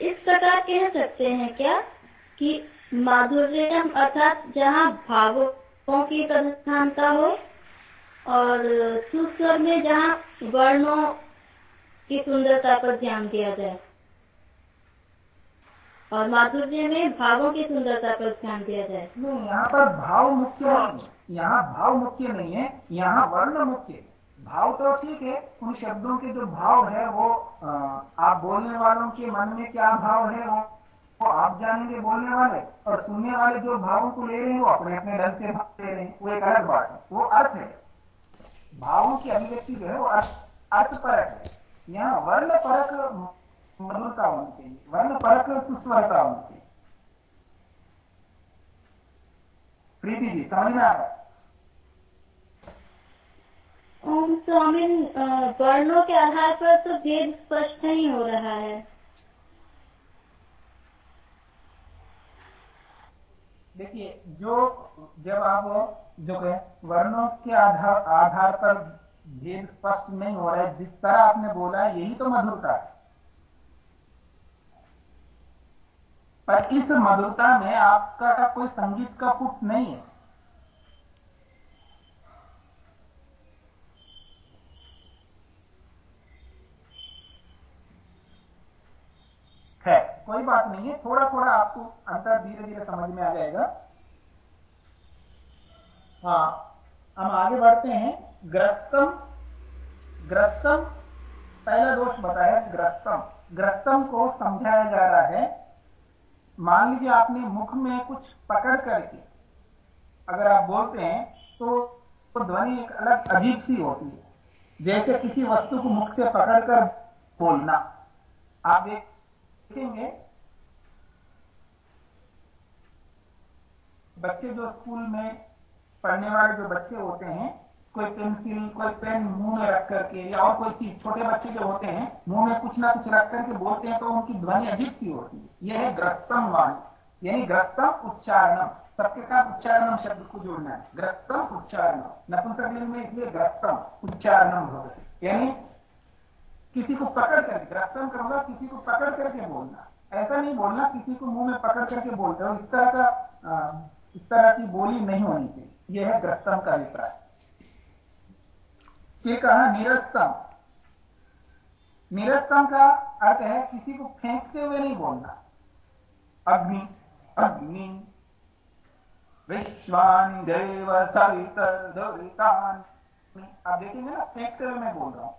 इस प्रकार कह सकते हैं क्या कि माधुर्यम अर्थात जहाँ भावों की प्रधानता हो और सुस्वर में जहाँ वर्णों की सुंदरता पर ध्यान दिया जाए। और माधुर्य में भावों की सुंदरता पर ध्यान दिया जाए। नहीं यहाँ पर भाव मुख्य नहीं है। यहाँ भाव मुख्य नहीं है यहाँ वर्ण मुख्य है। भाव तो ठीक है उन शब्दों के जो भाव है वो अ, आप बोलने वालों के मन में क्या भाव है वो वो आप जानेंगे बोलने वाले और सुनने वाले जो भावों को ले रहे हैं वो अपने अपने ढंग से भाव ले रहे हैं, वो एक अलग बात है, वो अर्थ है। भावों की अभिव्यक्ति जो है वो अर्थ परक है। यहाँ वर्ण परक मधुरता होनी चाहिए, वर्ण परक सुस्वरता होनी चाहिए। प्रीति जी, समझ में आ रहा है? स्वामी वर्णों के आधार पर तो भेद स्पष्ट नहीं हो रहा है। देखिए, जो, जब आप जो कहें, वर्णों के आधार आधार पर भेद स्पष्ट नहीं हो रहा है, जिस तरह आपने बोला है, यही तो मधुरता है। पर इस मधुरता में आपका कोई संगीत का पुट नहीं है। है। कोई बात नहीं है। थोड़ा थोड़ा आपको अंतर धीरे धीरे समझ में आ जाएगा। हाँ हम आगे बढ़ते हैं। ग्रस्तम ग्रस्तम पहला दोष बताया ग्रस्तम। ग्रस्तम को समझाया जा रहा है। मान लीजिए आपने मुख में कुछ पकड़ करके अगर आप बोलते हैं तो, तो ध्वनि एक अलग अजीब सी होती है। जैसे किसी वस्तु को मुख से पकड़कर बोलना। आप देख देखेंगे बच्चे जो स्कूल में पढ़ने वाले जो बच्चे होते हैं, कोई पेंसिल, कोई पेन मुँह में रख करके या और कोई चीज़, छोटे बच्चे जो होते हैं, मुँह में कुछ ना कुछ रख करके बोलते हैं तो उनकी ध्वनि अजीब सी होती है। यह है ग्रस्तम वाणी, यानी ग्रस्तम उच्चारणम। सबके साथ उच्चारणम शब्द को जोड़ना है। ग्रस्तम उच्चारणम। नपुंसकलिंग में इसलिए ग्रस्तम उच्चारणम यानी किसी को पकड़ करके ग्रस्तम करूँगा, किसी को पकड़ करके बोलना। ऐसा नहीं बोलना किसी को मुँह में पकड़ करके बोलते हो। इस तरह का इस तरह की बोली नहीं होनी चाहिए। यह है ग्रस्तम का अभिप्राय। कहा, निरस्तम। निरस्तम का अर्थ है किसी को फेंकते हुए नहीं बोलना। अग्नि अग्नि। विश्वान देव सवितर आप देखेंगे ना, फेंकते हुए मैं बोल रहा हूँ।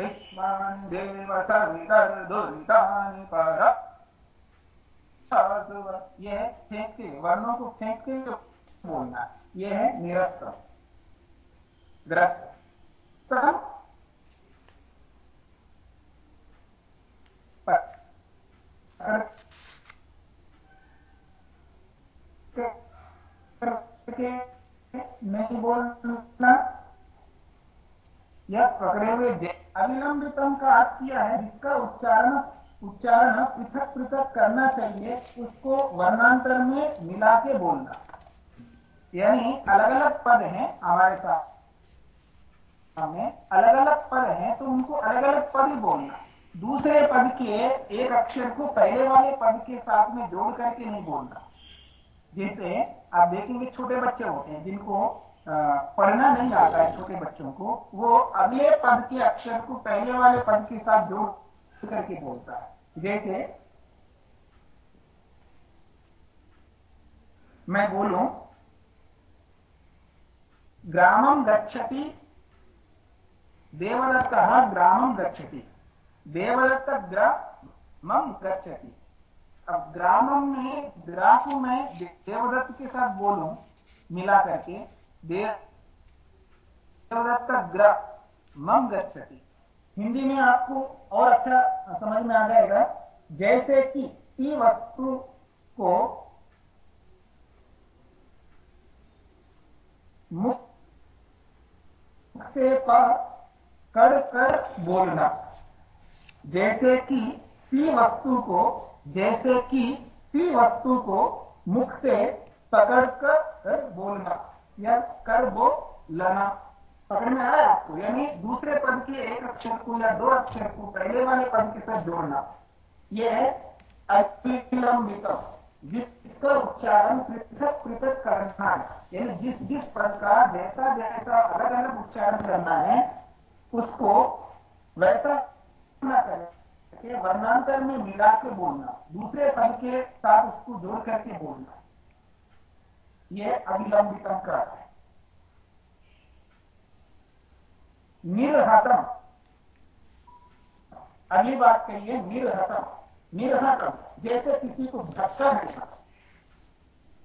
विश्वान् देव सवितर्दुरितानि पर यह फेंकते, वर्णों को फेंकते बोलना। यह है निरस्त। ग्रस्त। नहीं बोलना। या पकड़े हुए अविलंबितम का अर्थ किया है, जिसका उच्चारण उच्चारण पृथक पृथक करना चाहिए, उसको वर्णांतर में मिला के बोलना। यानी अलग अलग पद हैं हमारे साथ हमें अलग अलग पद हैं तो उनको अलग अलग पद ही बोलना। दूसरे पद के एक अक्षर को पहले वाले पद के साथ में जोड़ करके नहीं बोलना। जैसे आप देखेंगे छोटे बच्चे होते हैं, जिनको पढ़ना नहीं आता है छोटे बच्चों को। वो अगले पद के अक्षर को पहले वाले पद के साथ जोड़ करके बोलता है। जैसे, मैं बोलूँ ग्रामम गच्छति, देवदत्त ग्रामम गच्छति। देवदत्त ग्रामम गच्छति। अब ग्रामम में ग्रा को मैं देवदत्त के साथ बोलूँ, मिला करके देवदत्त मम गच्छति। हिंदी में आपको और अच्छा समझ में आ जाएगा। जैसे कि टी वस्तु को मुख से पर कर कर बोलना। जैसे कि सी वस्तु को, जैसे कि सी वस्तु को मुख से पकड़ कर कर बोलना। या कर वो लाना। पकड़ में आया आपको यानी दूसरे पद के एक अक्षर को या दो अक्षर को पहले वाले पद के साथ जोड़ना। यह है अतिलंबितम, जिसका उच्चारण पृथक पृथक करना है। यानी जिस जिस पद का जैसा जैसा अलग अलग उच्चारण करना है, उसको वैसा न करें वर्णांतर में मिला के बोलना। दूसरे पद के साथ उसको जोड़ करके बोलना। ये अविलंबितम का है। निर्हतम। अगली बात कहिए निर्हतम। निर्हतम, जैसे किसी को धक्का देना।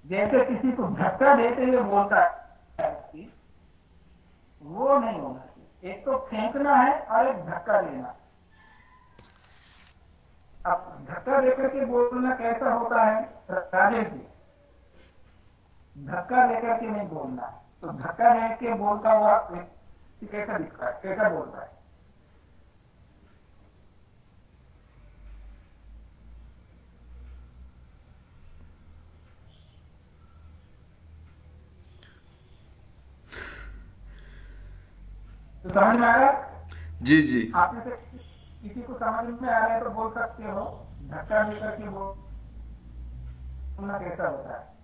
जैसे किसी को धक्का देते हुए बोलता है वो नहीं होना चाहिए। एक तो फेंकना है और एक धक्का देना। अब धक्का देकर के बोलना कैसा होता है? राजेश जी। धक्का देकर के नहीं बोलना तो धक्का दे के बोलता हुआ कैसा दिखता है? कैसा बोलता है? तो समझ में आ रहा है? जी जी। आप से किसी को समझ में आ रहा है तो बोल सकते हो। धक्का देकर के बोल बोलना कैसा होता है?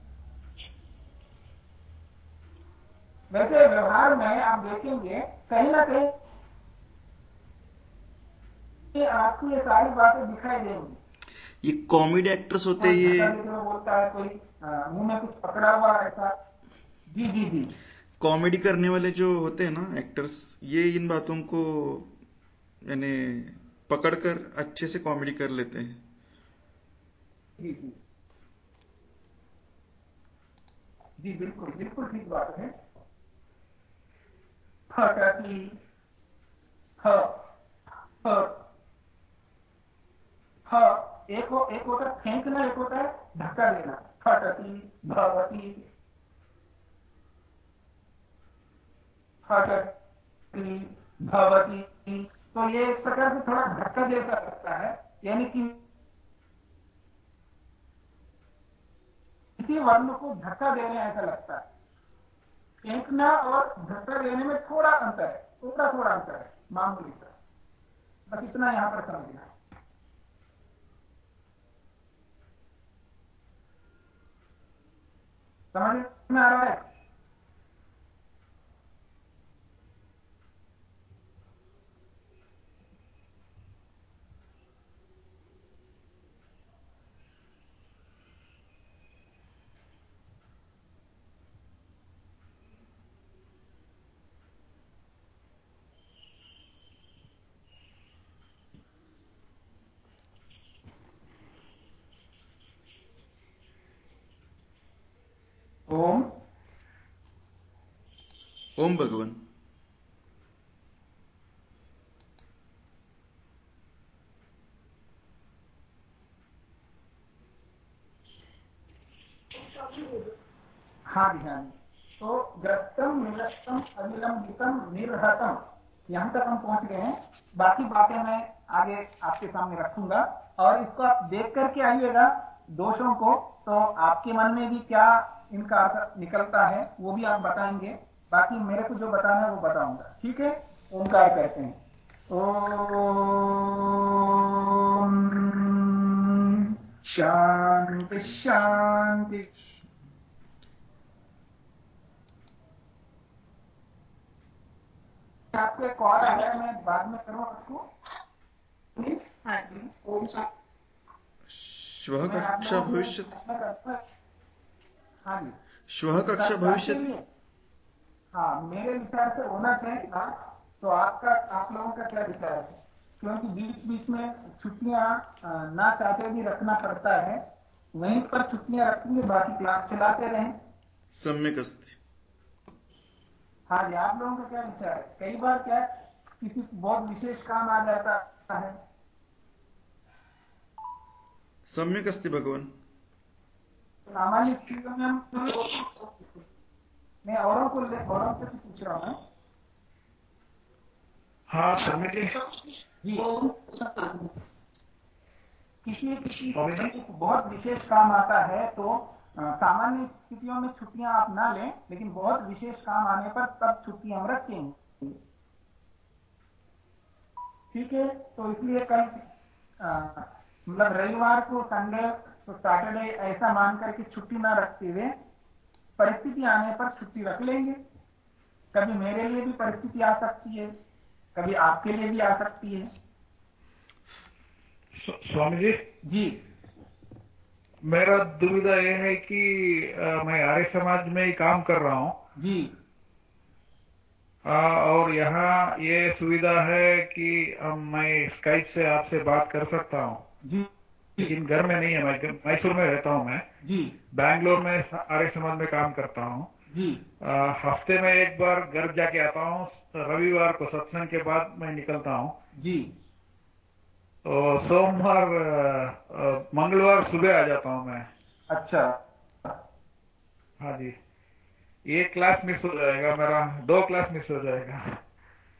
वैसे व्यवहार में आप देखेंगे कहीं ना कहीं आपको ये सारी बातें दिखाई देंगी ये कॉमेडी एक्ट्रेस होते हैं ये। बोलता है कोई मुँह में कुछ पकड़ा हुआ ऐसा। जी जी जी। कॉमेडी करने वाले जो होते हैं ना एक्टर्स ये इन बातों को यानी पकड़कर अच्छे से कॉमेडी कर लेते हैं। जी जी। जी बिल्कुल बिल्कुल ठीक बात है। फटती ह ह ह एक हो, एक होता है फेंकना एक होता है धक्का देना। फटती भवती फटती भवती तो ये एक प्रकार से थोड़ा धक्का जैसा लगता है यानी कि किसी वर्ण को धक्का देने ऐसा लगता है। फेंकना और धक्का देने में थोड़ा अंतर है, थोड़ा थोड़ा अंतर है, मामूली सा बस इतना यहाँ पर समझना समझ में आ रहा है ओम ओम भगवान। हाँ जी हाँ तो ग्रस्तम निरस्तम अविलंबितम निर्हतम, यहाँ तक हम पहुँच गए हैं। बाकी बातें मैं आगे आपके सामने रखूँगा। और इसको आप देख करके आइएगा दोषों को तो आपके मन में भी क्या इनका अर्थ निकलता है, वो भी आप बताएँगे। बाकी मेरे को जो बताना है वो बताऊँगा। ठीक है? ओंकार कहते हैं। ओम शांति शांति। आपको कॉल आ रहा है मैं बाद में करूँ आपको? हाँ। जी ओम श्वः कक्षा भविष्य हाँ जी। श्वः कक्षा भविष्य हाँ मेरे विचार से होना चाहिए था तो आपका आप लोगों का क्या विचार है? क्योंकि बीच बीच में छुट्टियाँ ना चाहते भी रखना पड़ता है वहीं पर छुट्टियाँ रखेंगे बाकी क्लास चलाते रहें। सम्यक हाँ जी आप लोगों का क्या विचार है? कई बार क्या किसी बहुत विशेष काम आ जाता है। सम्यक अस्ति भगवान। सामान्य चीज़ों में हम मैं औरों को ले औरों से पूछ रहा हूँ। हाँ स्वामी जी जी। किसी किसी बहुत विशेष काम आता है तो सामान्य स्थितियों में छुट्टियाँ आप ना लें लेकिन बहुत विशेष काम आने पर तब छुट्टी हम रखेंगे। ठीक है तो इसलिए कल मतलब रविवार को संडे तो सैटरडे ऐसा मान करके छुट्टी ना रखते हुए परिस्थिति आने पर छुट्टी रख लेंगे। कभी मेरे लिए भी परिस्थिति आ सकती है कभी आपके लिए भी आ सकती है। स्वामी जी? जी। मेरा दुविधा यह है कि आ, मैं आर्य समाज में ही काम कर रहा हूँ। जी। आ, और यहाँ ये सुविधा है कि आ, मैं स्काइप से आपसे बात कर सकता हूँ। जी। लेकिन घर में नहीं है मैं मैसूर में रहता हूँ मैं। जी। बैंगलोर में आर्य समाज में काम करता हूँ। जी। आ, हफ़्ते में एक बार घर जाके आता हूँ रविवार को सत्संग के बाद मैं निकलता हूँ। जी। तो सोमवार मंगलवार सुबह आ जाता हूँ मैं। अच्छा। हाँ जी। एक क्लास मिस हो जाएगा मेरा दो क्लास मिस हो जाएगा।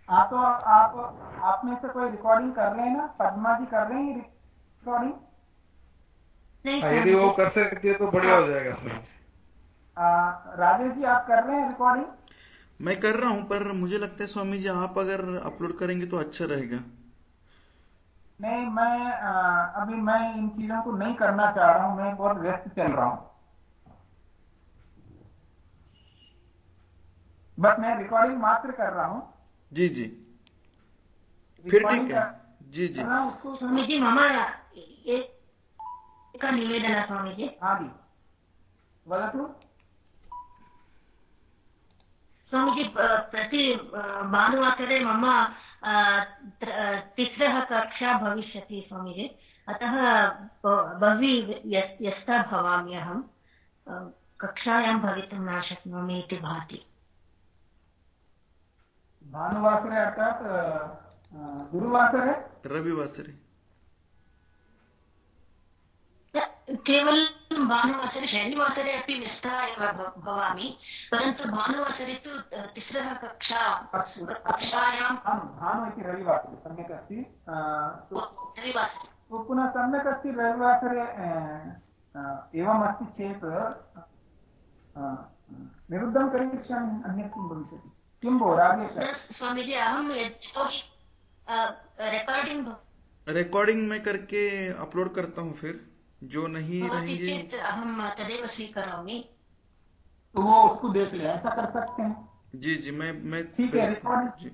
आप तो आप आप में से कोई रिकॉर्डिंग कर रहे हैं ना? पद्मा जी कर रहे हैं रिकॉर्डिंग यदि वो कर सकती है तो बढ़िया हो जाएगा राजेश जी आप कर रहे हैं रिकॉर्डिंग मैं कर रहा हूँ पर मुझे लगता है स्वामी जी आप अगर अपलोड करेंगे तो अच्छा रहेगा। नहीं मैं आ, अभी मैं इन चीज़ों को नहीं करना चाह रहा हूँ मैं बहुत व्यस्त चल रहा हूँ। बस मैं रिकॉर्डिंग मात्र कर रहा हूँ। जी जी। फिर ठीक है। जी जी। स्वामीजी मम एक निवेदन स्वामीजी आदि वदतु स्वामीजी प्रति भानुवासरे मम तिस्रः कक्षा भविष्यति स्वामीजी अतः बहिः व्यस्ता भवामि अहं कक्षायां भवितुं न शक्नोमि इति भाति भानुवासरे अर्थात् गुरुवासरे रविवासरे केवलं भानुवासरे शनिवासरे अपि व्यस्ता एव भवामि परन्तु भानुवासरे तु तिस्रः कक्षा कक्षायां भानु इति रविवासरे सम्यक् अस्ति। रविवासरे। पुनः सम्यक् अस्ति रविवासरे एवमस्ति चेत् निरुद्धं करिष्यामि अन्यत् किं भविष्यति? किं भो राजेश? स्वामीजी अहं रिकॉर्डिंग रिकॉर्डिंग में करके अपलोड करता हूँ फिर। जो नहीं रहेंगे। अहम तदेव स्वीकरोमि। तो वो उसको देख ले ऐसा कर सकते हैं। जी जी मैं मैं ठीक है जी।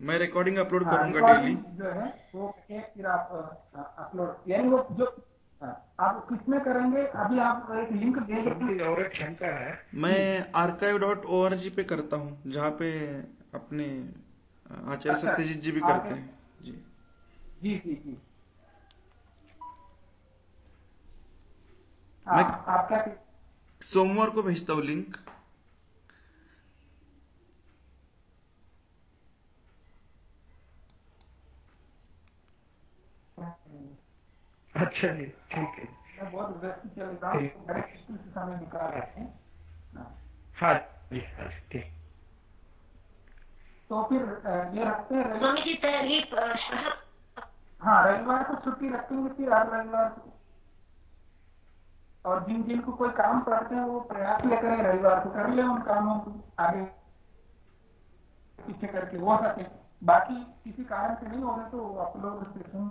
मैं रिकॉर्डिंग अपलोड हाँ, करूँगा डेली जो है वो फिर आप अपलोड यानी वो जो आप किसमें करेंगे अभी आप एक लिंक दे और एक शंका है। मैं archive dot O R G पे करता हूँ जहाँ पे अपने आचार्य अच्छा, सत्यजीत जी भी करते हैं। जी जी जी। जी मैं आप क्या? सोमवार को भेजता हूँ लिंक। अच्छा जी ठीक है। मैं बहुत व्यस्त चल रहा हूँ निकाल रहे हैं। हाँ। जी हाँ ठीक। तो फिर ये रखते हैं। जी हाँ रविवार को छुट्टी रखेंगे फिर हर रविवार को? और जिन जिन को कोई काम करते हैं वो प्रयास ले करें रविवार को कर ले उन कामों को आगे पीछे करके हो सके। बाकी किसी कारण से नहीं होगा तो आप लोग सुन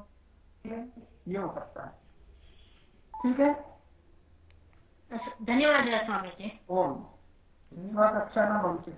ये हो सकता है। ठीक है? धन्यवादः स्वामीजी ओम। धन्यवाद अच्छा ना भविष्य